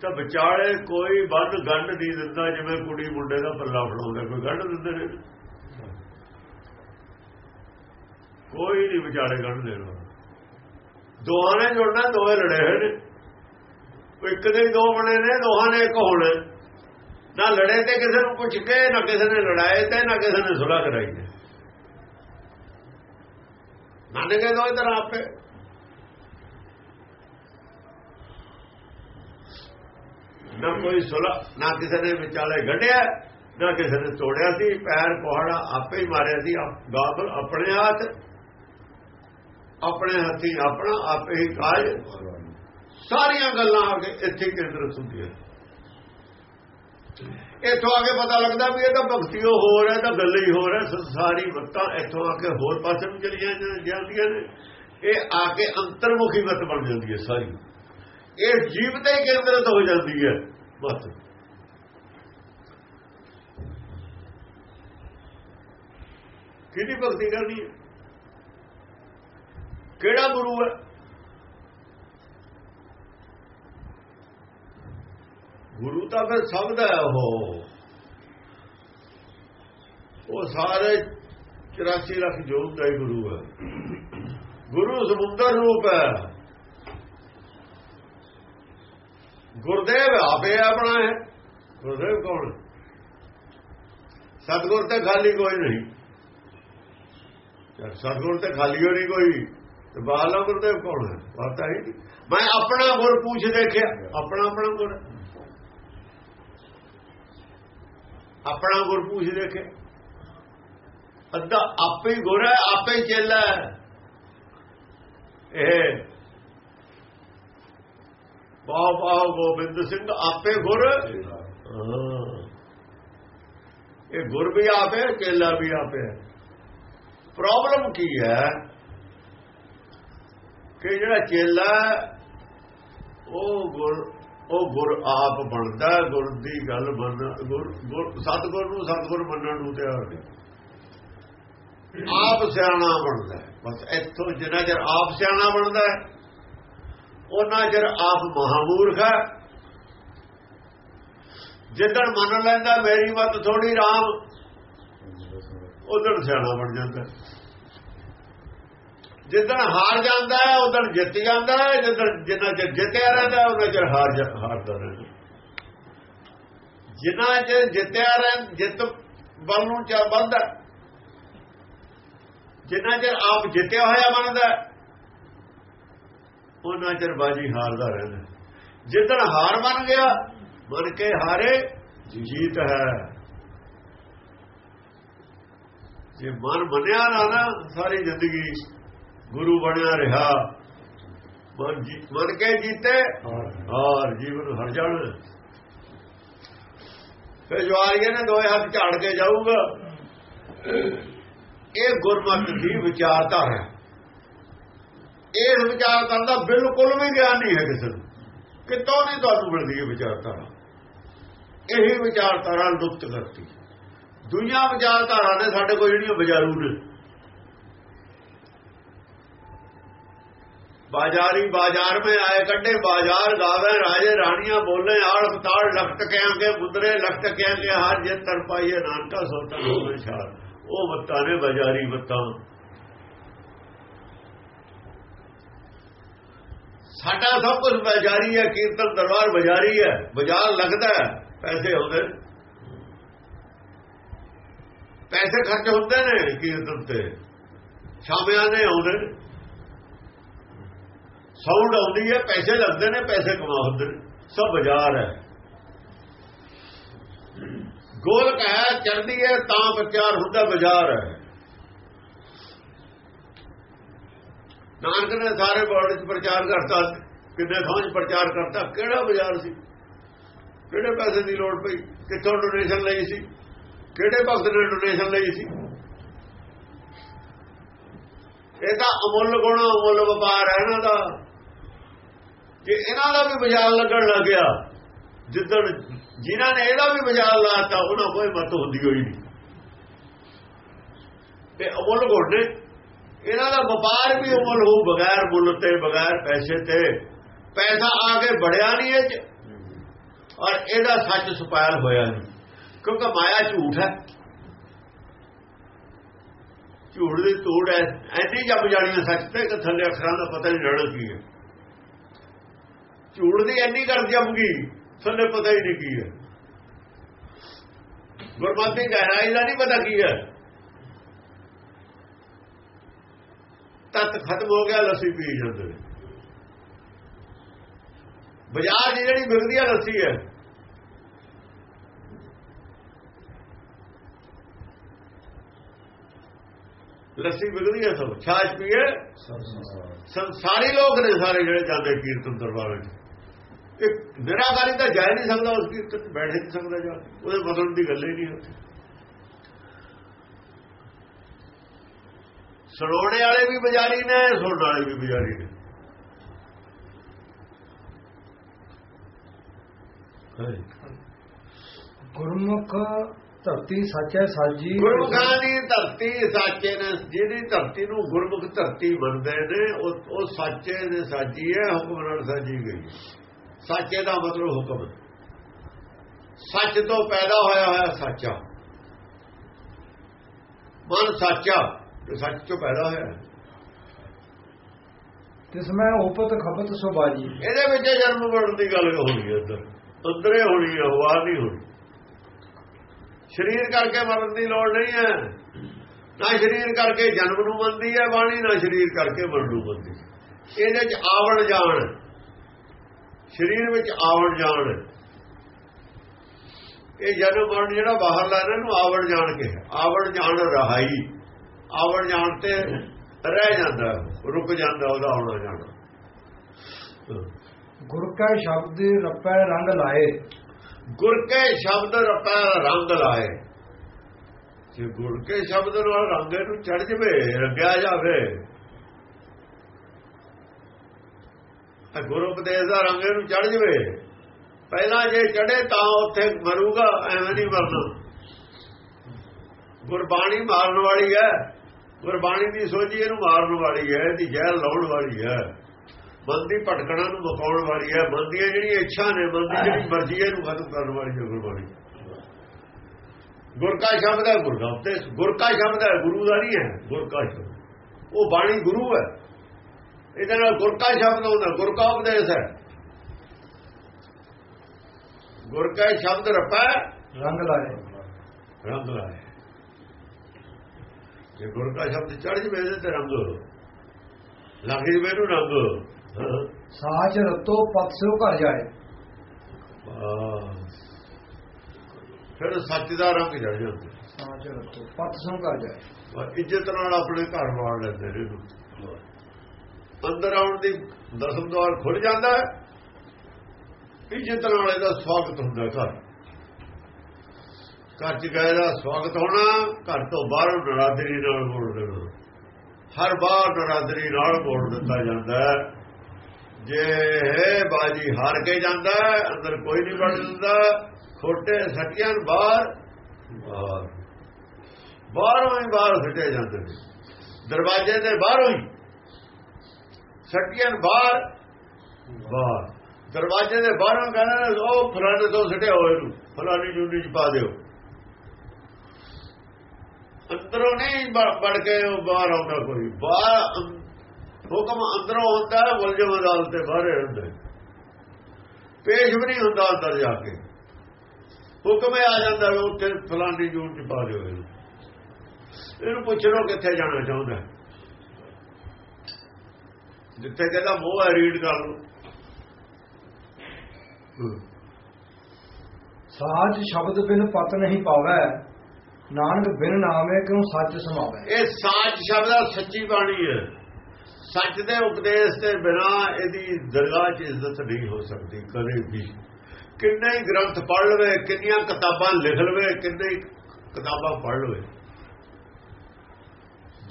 ਤਾਂ ਵਿਚਾਲੇ ਕੋਈ ਬੰਦ ਗੰਢ ਨਹੀਂ ਦਿੰਦਾ, ਜਿਵੇਂ ਕੁੜੀ ਮੁੰਡੇ ਦਾ ਪੱਲਾ ਫੜਾਉਂਦਾ, ਕੋਈ ਗੰਢ ਦਿੰਦੇ ਨੇ। ਕੋਈ ਨਹੀਂ ਵਿਚਾਲੇ ਕੱਢ ਦੇਣਾ। ਦੋਹਾਂ ਨੇ ਜੁੜਨਾ, ਦੋਵੇਂ ਲੜੇ ਹੋਏ ਨੇ। ਇੱਕ ਦੇ ਦੋ ਬਣੇ ਨੇ, ਦੋਹਾਂ ਨੇ ਇੱਕ ਹੋਣਾ। ਨਾ ਲੜੇ ਤੇ ਕਿਸੇ ਨੂੰ ਪੁੱਛ ਕੇ, ਨਾ ਕਿਸੇ ਨੇ ਲੜਾਏ ਤੇ, ਨਾ ਕਿਸੇ ਨੇ ਸੁਲਾ ਕਰਾਈ ਤੇ। ਮੰਨ ਗਏ ਦੋ ਇਧਰ ਆਪੇ ਨਾ ਕੋਈ ਸੁਲਾ ਨਾ ਕਿਸੇ ਨੇ ਵਿਚਾਲੇ ਗੱਡਿਆ, ਨਾ ਕਿਸੇ ਨੇ ਤੋੜਿਆ ਸੀ, ਪੈਰ ਕੋਹੜਾ ਆਪੇ ਹੀ ਮਾਰਿਆ ਸੀ ਗਾਬਲ ਆਪਣੇ ਹੱਥ ਆਪਣੇ ਹੱਥੀ ਆਪਣਾ ਆਪੇ ਹੀ ਕਾਜ। ਸਾਰੀਆਂ ਗੱਲਾਂ ਆ ਕੇ ਇੱਥੇ ਕੇਂਦਰਿਤ ਹੁੰਦੀਆਂ ਇੱਥੋਂ ਆ ਕੇ ਪਤਾ ਲੱਗਦਾ ਵੀ ਇਹ ਤਾਂ ਭਗਤੀ ਹੋਰ ਹੈ ਤਾਂ ਗੱਲ ਹੀ ਹੋਰ ਹੈ, ਸੰਸਾਰੀ ਮੱਤਾਂ ਇੱਥੋਂ ਆ ਕੇ ਹੋਰ ਪਾਸੇ ਨੂੰ ਚਲੀਆਂ ਜਾਂਦੀਆਂ ਨੇ। ਇਹ ਆ ਕੇ ਅੰਤਰਮੁਖੀ ਮਤ ਬਣ ਜਾਂਦੀ ਹੈ ਸਾਰੀ। ਇਹ ਜੀਵ ਤੇ ਕੇਂਦਰਿਤ ਹੋ ਜਾਂਦੀ ਹੈ ਮਤ। ਕਿਹਦੀ ਭਗਤੀ ਕਰਨੀ ਹੈ? ਕਿਹੜਾ ਗੁਰੂ ਹੈ? ਗੁਰੂ ਤਾਂ ਫਿਰ ਸਭ ਦਾ ਹੈ ਉਹ। ਉਹ ਸਾਰੇ 84 ਲੱਖ ਜੋਤ ਦਾ ਹੀ ਗੁਰੂ ਹੈ। ਗੁਰੂ ਸਮੁੰਦਰ ਰੂਪ ਹੈ। ਗੁਰਦੇਵ ਆਪੇ ਆਪਣਾ ਹੈ। ਗੁਰਦੇਵ ਕੌਣ ਸਤਗੁਰ ਤੇ ਖਾਲੀ ਕੋਈ ਨਹੀਂ। ਜਦ ਸਤਗੁਰ ਤੇ ਖਾਲੀ ਹੋ ਨਹੀਂ ਕੋਈ ਤੇ ਬਾਹਲਾ ਗੁਰਦੇਵ ਕੌਣ ਹੈ? ਪਤਾ ਹੀ ਨਹੀਂ। ਮੈਂ ਆਪਣਾ ਗੁਰ ਪੁੱਛ ਦੇਖਿਆ। ਆਪਣਾ ਆਪਣਾ ਗੁਰ। ਆਪਣਾ ਗੁਰ ਪੁੱਛ ਦੇਖਿਆ। ਅੱਧਾ ਆਪੇ ਹੀ ਗੁਰ ਹੈ, ਆਪੇ ਹੀ ਚੇਲਾ ਹੈ। ਇਹ ਬਾਹ ਬਾਹ ਗੋਬਿੰਦ ਸਿੰਘ, ਆਪੇ ਗੁਰ। ਇਹ ਗੁਰ ਵੀ ਆਪੇ ਚੇਲਾ ਵੀ ਆਪੇ ਪ੍ਰੋਬਲਮ ਕੀ ਹੈ? ਕਿ ਜਿਹੜਾ ਚੇਲਾ ਉਹ ਗੁਰ ਉਹ ਗੁਰ ਆਪ ਬਣਦਾ ਗੁਰ ਦੀ ਗੱਲ ਮੰਨ, ਗੁਰ ਗੁਰ, ਸਤਗੁਰ ਨੂੰ ਸਤਗੁਰ ਮੰਨਣ ਨੂੰ ਤਿਆਰ ਨਹੀਂ। ਆਪ ਸਿਆਣਾ ਬਣਦਾ ਬਸ ਇੱਥੋਂ ਜਿੰਨਾ ਚਿਰ ਆਪ ਸਿਆਣਾ ਬਣਦਾ ਉਹਨਾਂ ਚਿਰ ਆਪ ਮਹਾਮੂਰਖ ਹੈ। ਜਿੱਦਣ ਮੰਨ ਲੈਂਦਾ, ਮੇਰੀ ਮਤ ਥੋੜੀ ਰਾਮ, ਉਦੋਂ ਸਿਆਣਾ ਬਣ ਜਾਂਦਾ ਜਿੱਦਣ ਹਾਰ ਜਾਂਦਾ ਹੈ, ਉਦੋਂ ਜਿੱਤ ਜਾਂਦਾ ਹੈ, ਜਿੱਦਣ ਜਿੰਨਾ ਚਿਰ ਜਿੱਤਿਆ ਰਹਿੰਦਾ ਉਹਨਾਂ ਚਿਰ ਹਾਰ ਜਾ- ਹਾਰਦਾ ਰਹਿੰਦਾ ਜਿੰਨਾ ਚਿਰ ਜਿੱਤਿਆ ਰਹਿ ਜਿੱਤ ਵੱਲ ਨੂੰ ਚਾ ਬੰਦਾ ਜਿੰਨਾ ਚਿਰ ਆਪ ਜਿੱਤਿਆ ਹੋਇਆ ਬਣਦਾ ਉਹਨਾਂ ਚਿਰ ਬਾਜੀ ਹਾਰਦਾ ਰਹਿੰਦਾ ਜਿੱਦਣ ਹਾਰ ਮੰਨ ਗਿਆ ਮਨ ਕੇ ਹਾਰੇ, ਜੀਤ ਹੈ। ਜੇ ਮਨ ਮੰਨਿਆ ਨਾ ਨਾ, ਸਾਰੀ ਜ਼ਿੰਦਗੀ ਗੁਰੂ ਬਣਿਆ ਰਿਹਾ। ਮਨ ਜੀ- ਮਨ ਕੇ ਜੀਤੇ ਔਰ ਜੀਵਨ ਹਰ ਜਾਣ ਫਿਰ ਜਵਾਰੀਏ ਨੇ ਦੋਏ ਹੱਥ ਝਾੜ ਕੇ ਜਾਊਗਾ। ਇਹ ਗੁਰਮਤਿ ਦੀ ਵਿਚਾਰਧਾਰਾ ਹੈ। ਇਹ ਵਿਚਾਰ ਕਰਦਾ ਬਿਲਕੁਲ ਵੀ ਗਿਆਨ ਨਹੀਂ ਹੈ ਕਿਸੇ ਨੂੰ। ਕਿਤੋਂ ਨਹੀਂ ਤੁਹਾਨੂੰ ਮਿਲਦੀ ਇਹ ਵਿਚਾਰਧਾਰਾ ਇਹੀ ਵਿਚਾਰਧਾਰਾ ਲੁਪਤ ਕਰਤੀ। ਦੁਨੀਆ ਵਿਚਾਰਧਾਰਾ ਨੇ ਸਾਡੇ ਕੋਲ ਜਿਹੜੀਆਂ ਬਜ਼ਾਰੂ ਨੇ। ਬਾਜ਼ਾਰੀ ਬਾਜ਼ਾਰ ਮੇ ਆਏ ਕੱਢੇ ਬਾਜ਼ਾਰ ਗਾਵੇ ਰਾਜੇ ਰਾਣੀਆਂ ਬੋਲੇ ਆਲ ਪਤਾਲ ਲਖਤ ਕਿਆਂਗੇ ਬੁਦਰੇ ਲਖਤ ਕਿਆਂਗੇ ਹਰ ਜੇ ਤਰ ਪਾਈਏ ਨਾਨਕਾ ਸੋਟਾ ਹੋਵੇ ਉਹ ਬੱਤਾ ਨੇ ਬਾਜ਼ਾਰੀ ਬੱਤਾ ਸਾਡਾ ਸਭ ਕੁਝ ਬਾਜ਼ਾਰੀ ਹੈ ਕੀਰਤਨ ਦਰਬਾਰ ਬਾਜ਼ਾਰੀ ਹੈ ਬਾਜ਼ਾਰ ਲੱਗਦਾ ਪੈਸੇ ਆਉਂਦੇ ਪੈਸੇ ਖਰਚ ਹੁੰਦੇ ਨੇ ਕੀਰਤਨ ਤੇ। ਸ਼ਾਮਿਆਂ ਨੇ ਆਉਂਦੇ ਨੇ। ਸਾਊਂਡ ਆਉਂਦੀ ਹੈ, ਪੈਸੇ ਲੱਗਦੇ ਨੇ, ਪੈਸੇ ਕਮਾ ਹੁੰਦੇ ਨੇ। ਸਭ ਬਾਜ਼ਾਰ ਹੈ। ਗੋਲਕ ਹੈ ਚੜਦੀ ਹੈ, ਤਾਂ ਪ੍ਰਚਾਰ ਹੁੰਦਾ, ਬਾਜ਼ਾਰ ਹੈ। ਨਾਨਕ ਨੇ ਸਾਰੇ ਵਰਲਡ 'ਚ ਪ੍ਰਚਾਰ ਕਰਤਾ ਕਿੰਨੇ ਥਾਂ 'ਚ ਪ੍ਰਚਾਰ ਕਰਤਾ, ਕਿਹੜਾ ਬਾਜ਼ਾਰ ਸੀ? ਕਿਹੜੇ ਪੈਸੇ ਦੀ ਲੋੜ ਪਈ? ਕਿੱਥੋਂ ਡੋਨੇਸ਼ਨ ਲਈ ਸੀ? ਕਿਹੜੇ ਭਗਤ ਨੇ ਡੋਨੇਸ਼ਨ ਲਈ ਸੀ? ਇਹ ਤਾਂ ਅਮੁੱਲ ਗੁਣ, ਅਮੁੱਲ ਵਪਾਰ ਹੈ ਇਹਨਾਂ ਦਾ। ਕਿ ਇਹਨਾਂ ਦਾ ਵੀ ਬਾਜ਼ਾਰ ਲੱਗਣ ਲੱਗ ਗਿਆ। ਜਿੱਦਣ ਜਿਨ੍ਹਾਂ ਨੇ ਇਹਦਾ ਵੀ ਬਾਜ਼ਾਰ ਲਾਤਾ, ਉਹਨਾਂ ਕੋਈ ਮਤ ਹੁੰਦੀ ਹੋਈ ਨਹੀਂ। ਤੇ ਅਮੁੱਲ ਗੁਣ ਨੇ। ਇਹਨਾਂ ਦਾ ਵਪਾਰ ਵੀ ਅਮੁੱਲ ਹੋ ਬਗੈਰ ਮੁੱਲ ਤੇ, ਬਗੈਰ ਪੈਸੇ ਤੇ। ਪੈਸਾ ਆ ਕੇ ਬੜਿਆ ਨਹੀਂ ਇਹ ਔਰ ਇਹਦਾ ਸੱਚ ਸੁਪਾਇਲ ਹੋਇਆ ਨਹੀਂ। ਕਿਉਂਕਿ ਮਾਇਆ ਝੂਠ ਹੈ। ਝੂਠ ਦੀ ਤੋੜ ਹੈ ਐਨੀ ਜੰਮ ਜਾਣੀ ਸੱਚ ਤੇ ਕਿ ਥੱਲੇ ਅੱਖਰਾਂ ਦਾ ਪਤਾ ਨਹੀਂ ਰਹਿਣਾ ਕੀ ਹੈ। ਝੂਠ ਦੀ ਐਨੀ ਕਰ ਜੰਮ ਗਈ ਥੱਲੇ ਪਤਾ ਹੀ ਨਹੀਂ ਕੀ ਹੈ। ਗੁਰਮਤਿ ਗਹਿਰਾਈ ਦਾ ਨਹੀਂ ਪਤਾ ਕੀ ਹੈ। ਤਤ ਖਤਮ ਹੋ ਗਿਆ ਲੱਸੀ ਪੀ ਜਾਂਦੇ ਬਾਜ਼ਾਰ ਦੀ ਜਿਹੜੀ ਵਿਕਦੀ ਹੈ ਲੱਸੀ ਹੈ ਲੱਸੀ ਵਿਕਦੀ ਹੈ ਸਭ। ਛਾਛ ਪੀਏ। ਸੰਸਾਰੀ। ਲੋਕ ਨੇ ਸਾਰੇ ਜਿਹੜੇ ਜਾਂਦੇ ਕੀਰਤਨ ਦਰਬਾਰਾਂ 'ਚ ਇੱਕ ਨਿਰਾਕਾਰੀ ਤਾਂ ਜਾ ਨਹੀਂ ਸਕਦਾ ਉਸ ਕੀਰਤਨ 'ਚ ਬੈਠ ਨਹੀਂ ਸਕਦਾ ਜਾ। ਉਹਦੇ ਬਦਲਣ ਦੀ ਗੱਲ ਹੀ ਨਹੀਂ ਹੁੰਦੀ। ਸੁਣਾਉਣੇ ਵਾਲੇ ਵੀ ਬਜ਼ਾਰੀ ਨੇ ਸੁਣਨ ਵਾਲੇ ਵੀ ਬਜ਼ਾਰੀ ਨੇ। ਗੁਰਮੁਖ ਧਰਤੀ ਸੱਚੈ ਸਾਜੀ। ਗੁਰਮੁਖਾਂ ਦੀ ਧਰਤੀ ਸਾਚੇ ਨੇ ਜਿਹਦੀ ਧਰਤੀ ਨੂੰ ਗੁਰਮੁਖ ਧਰਤੀ ਮੰਨਦੇ ਨੇ ਉਹ ਉਹ ਸਾਚੇ ਨੇ ਸਾਜੀ ਹੈ ਹੁਕਮ ਨਾਲ ਸਾਜੀ ਗਈ ਸਾਚੇ ਦਾ ਮਤਲਬ ਹੁਕਮ ਸੱਚ ਤੋਂ ਪੈਦਾ ਹੋਇਆ ਹੋਇਆ ਸੱਚਾ ਮਨ ਸੱਚਾ ਤੇ ਸੱਚ ਤੋਂ ਪੈਦਾ ਹੋਇਆ। ਤਿਸ ਮੈਂ ਉਪਤ ਖਪਤ ਸੁਬਾਜੀ ਇਹਦੇ ਵਿੱਚ ਜਨਮ ਮਰਨ ਦੀ ਗੱਲ ਹੋਣੀ ਹੈ ਅੰਦਰ ਅੰਦਰੇ ਹੋਣੀ ਹੈ ਬਾਹਰ ਨਹੀਂ ਹੋਣੀ ਸਰੀਰ ਕਰਕੇ ਮਰਨ ਦੀ ਲੋੜ ਨਹੀਂ ਹੈ ਨਾ ਸਰੀਰ ਕਰਕੇ ਜਨਮ ਨੂੰ ਮੰਨਦੀ ਹੈ ਬਾਣੀ ਨਾ ਸਰੀਰ ਕਰਕੇ ਮਰਨ ਨੂੰ ਮੰਨਦੀ। ਇਹਦੇ ਚ ਆਵਣ ਜਾਣ। ਸਰੀਰ ਵਿੱਚ ਆਵਣ ਜਾਣ। ਇਹ ਜਨਮ ਮਰਨ ਜਿਹੜਾ ਬਾਹਰ ਲਾ ਇਹਨੂੰ ਆਵਣ ਜਾਣ ਕੇ। ਆਵਣ ਜਾਣ ਰਹਾਈ ਆਵਣ ਜਾਣ ਤੇ ਰਹਿ ਜਾਂਦਾ ਰੁਕ ਜਾਂਦਾ ਉਹਦਾ ਆਉਣਾ ਜਾਣਾ ਗੁਰ ਕਾ ਸ਼ਬਦ ਰਪੈ ਰੰਗ ਲਾਏ ਗੁਰ ਕੇ ਸ਼ਬਦ ਰਪੈ ਰੰਗ ਲਾਏ ਜੇ ਗੁਰ ਕੇ ਸ਼ਬਦ ਨਾਲ ਰੰਗੇ ਨੂੰ ਚੜ ਜਵੇ ਰੰਗਿਆ ਜਾਵੇ ਆ ਗੁਰੂ ਉਪਦੇਸ਼ ਦਾ ਰੰਗ ਇਹਨੂੰ ਚੜ ਜਵੇ। ਪਹਿਲਾਂ ਜੇ ਚੜੇ ਤਾਂ ਉੱਥੇ ਮਰੂਗਾ, ਐਵੇਂ ਨਹੀਂ ਮਰਨਾ। ਗੁਰਬਾਣੀ ਮਾਰਨ ਵਾਲੀ ਹੈ। ਗੁਰਬਾਣੀ ਦੀ ਸੋਝੀ ਇਹਨੂੰ ਮਾਰਨ ਵਾਲੀ ਹੈ, ਇਹਦੀ ਜ਼ਹਿਰ ਲਾਉਣ ਵਾਲੀ ਹੈ। ਮਨ ਦੀ ਭਟਕਣਾ ਨੂੰ ਮਕਾਉਣ ਵਾਲੀ ਹੈ। ਮਨ ਦੀਆਂ ਜਿਹੜੀਆਂ ਇੱਛਾ ਨੇ ਮਨ ਦੀ ਜਿਹੜੀ ਮਰਜ਼ੀ ਹੈ, ਇਹਨੂੰ ਖਤਮ ਕਰਨ ਵਾਲੀ ਹੈ ਗੁਰਬਾਣੀ। ਗੁਰ ਕਾ ਸ਼ਬਦ ਹੈ ਗੁਰ ਦਾ ਗੁਰ ਕਾ ਸ਼ਬਦ ਹੈ, ਗੁਰੂ ਦਾ ਨਹੀਂ ਹੈ। ਗੁਰ ਕਾ ਸ਼ਬਦ। ਉਹ ਬਾਣੀ ਗੁਰੂ ਹੈ। ਇਹਦੇ ਨਾਲ ਗੁਰ ਕਾ ਸ਼ਬਦ ਹੁੰਦਾ ਗੁਰ ਕਾ ਉਪਦੇਸ਼ ਹੈ। ਗੁਰ ਕਾ ਸ਼ਬਦ ਰਪਾ ਰੰਗ ਲਾਏ। ਰੰਗ ਲਾਏ। ਜੇ ਗੁਰ ਕਾ ਸ਼ਬਦ ਚੜ ਜਵੇ ਤੇ ਰੰਗ। ਲੱਗ ਜਵੇ ਇਹਨੂੰ ਰੰਗ। ਸਾਚ ਰਤੋ ਪਤ ਸਿਓ ਘਰ ਜਾਏ। ਫਿਰ ਸੱਚ ਦਾ ਰੰਗ ਚੜ ਜਾਂਦਾ। ਸਾਚ ਰਤੋ ਪਤ ਸਿਓ ਘਰ ਜਾਏ। ਇੱਜ਼ਤ ਨਾਲ ਆਪਣੇ ਘਰ ਵਾੜ ਲੈਂਦੇ ਨੇ ਅੰਦਰ ਆਉਣ ਦੀ ਦਸਮ ਦਵਾਰ ਖੁੱਲ ਜਾਂਦਾ ਹੈ। ਇੱਜ਼ਤ ਵਾਲੇ ਦਾ ਸਵਾਗਤ ਹੁੰਦਾ ਘਰ। ਘਰ ਚ ਗਏ ਦਾ ਸਵਾਗਤ ਹੋਣਾ, ਘਰ ਤੋਂ ਬਾਹਰੋਂ ਨਰਾਦਰੀ ਨਾਲ ਮੋੜ ਦੇਣਾ। ਹਰ ਬਾਰ ਨਰਾਦਰੀ ਨਾਲ ਮੋੜ ਦਿੱਤਾ ਜਾਂਦਾ ਹੈ। ਜੇ ਬਾਜੀ ਹਾਰ ਕੇ ਜਾਂਦਾ ਅੰਦਰ ਕੋਈ ਨਹੀਂ ਵੜ ਦਿੰਦਾ ਖੋਟੇ ਸਟੀਆਂ ਬਾਹਰ ਬਾਹਰ। ਬਾਹਰੋਂ ਹੀ ਬਾਹਰ ਸੱਟੇ ਜਾਂਦੇ ਨੇ। ਦਰਵਾਜ਼ੇ ਦੇ ਬਾਹਰੋਂ ਹੀ। ਸਟੀਆਂ ਬਾਹਰ। ਬਾਹਰ। ਦਰਵਾਜ਼ੇ ਦੇ ਬਾਹਰੋਂ ਕਹਿੰਦੇ ਨੇ ਉਹ ਫਲਾਣੇ ਤੋਂ ਸਟਿਆ ਹੋਏ ਨੂੰ ਫਲਾਣੀ ਜੁੰਡੀ ਚ ਪਾ ਦਿਓ। ਅੰਦਰੋਂ ਨਹੀਂ ਵੜ- ਕੇ ਉਹ ਬਾਹਰ ਆਉਂਦਾ ਕੋਈ। ਬਾਹਰ ਹੁਕਮ ਅੰਦਰੋਂ ਹੁੰਦਾ ਹੈ ਮੁਲਜ਼ਮ ਅਦਾਲਤ ਤੇ ਬਾਹਰੇ ਹੁੰਦਾ। ਪੇਸ਼ ਵੀ ਨਹੀਂ ਹੁੰਦਾ ਅੰਦਰ ਜਾ ਕੇ। ਹੁਕਮ ਆ ਜਾਂਦਾ ਉੱਥੇ ਫਲਾਣੀ ਜੂਨ ਚ ਪਾ ਦਿਓ ਇਹਨੂੰ। ਇਹਨੂੰ ਪੁੱਛ ਲਓ ਕਿੱਥੇ ਜਾਣਾ ਚਾਹੁੰਦਾ। ਜਿੱਥੇ ਕਹਿੰਦਾ ਮੋਹ ਹੈ ਰੀਡ ਕਰ ਲਓ। ਸਾਜ ਸ਼ਬਦ ਬਿਨ ਪਤ ਨਹੀਂ ਪਾਵੈ ਨਾਨਕ ਬਿਨ ਨਾਮੇ ਕਿਉ ਸੱਚ ਸਮਾਵੈ ਇਹ ਸਾਚ ਸ਼ਬਦ ਆ ਸੱਚੀ ਬਾਣੀ ਹੈ। ਸੱਚ ਦੇ ਉਪਦੇਸ਼ ਤੇ ਬਿਨਾ ਇਹਦੀ ਦਰਗਾਹ 'ਚ ਇੱਜ਼ਤ ਨਹੀਂ ਹੋ ਸਕਦੀ ਕਦੇ ਵੀ। ਕਿੰਨੇ ਹੀ ਗ੍ਰੰਥ ਪੜ੍ਹ ਲਵੇ ਕਿੰਨੀਆਂ ਕਿਤਾਬਾਂ ਲਿਖ ਲਵੇ ਕਿੰਨੇ ਹੀ ਕਿਤਾਬਾਂ ਪੜ੍ਹ ਲਵੇ।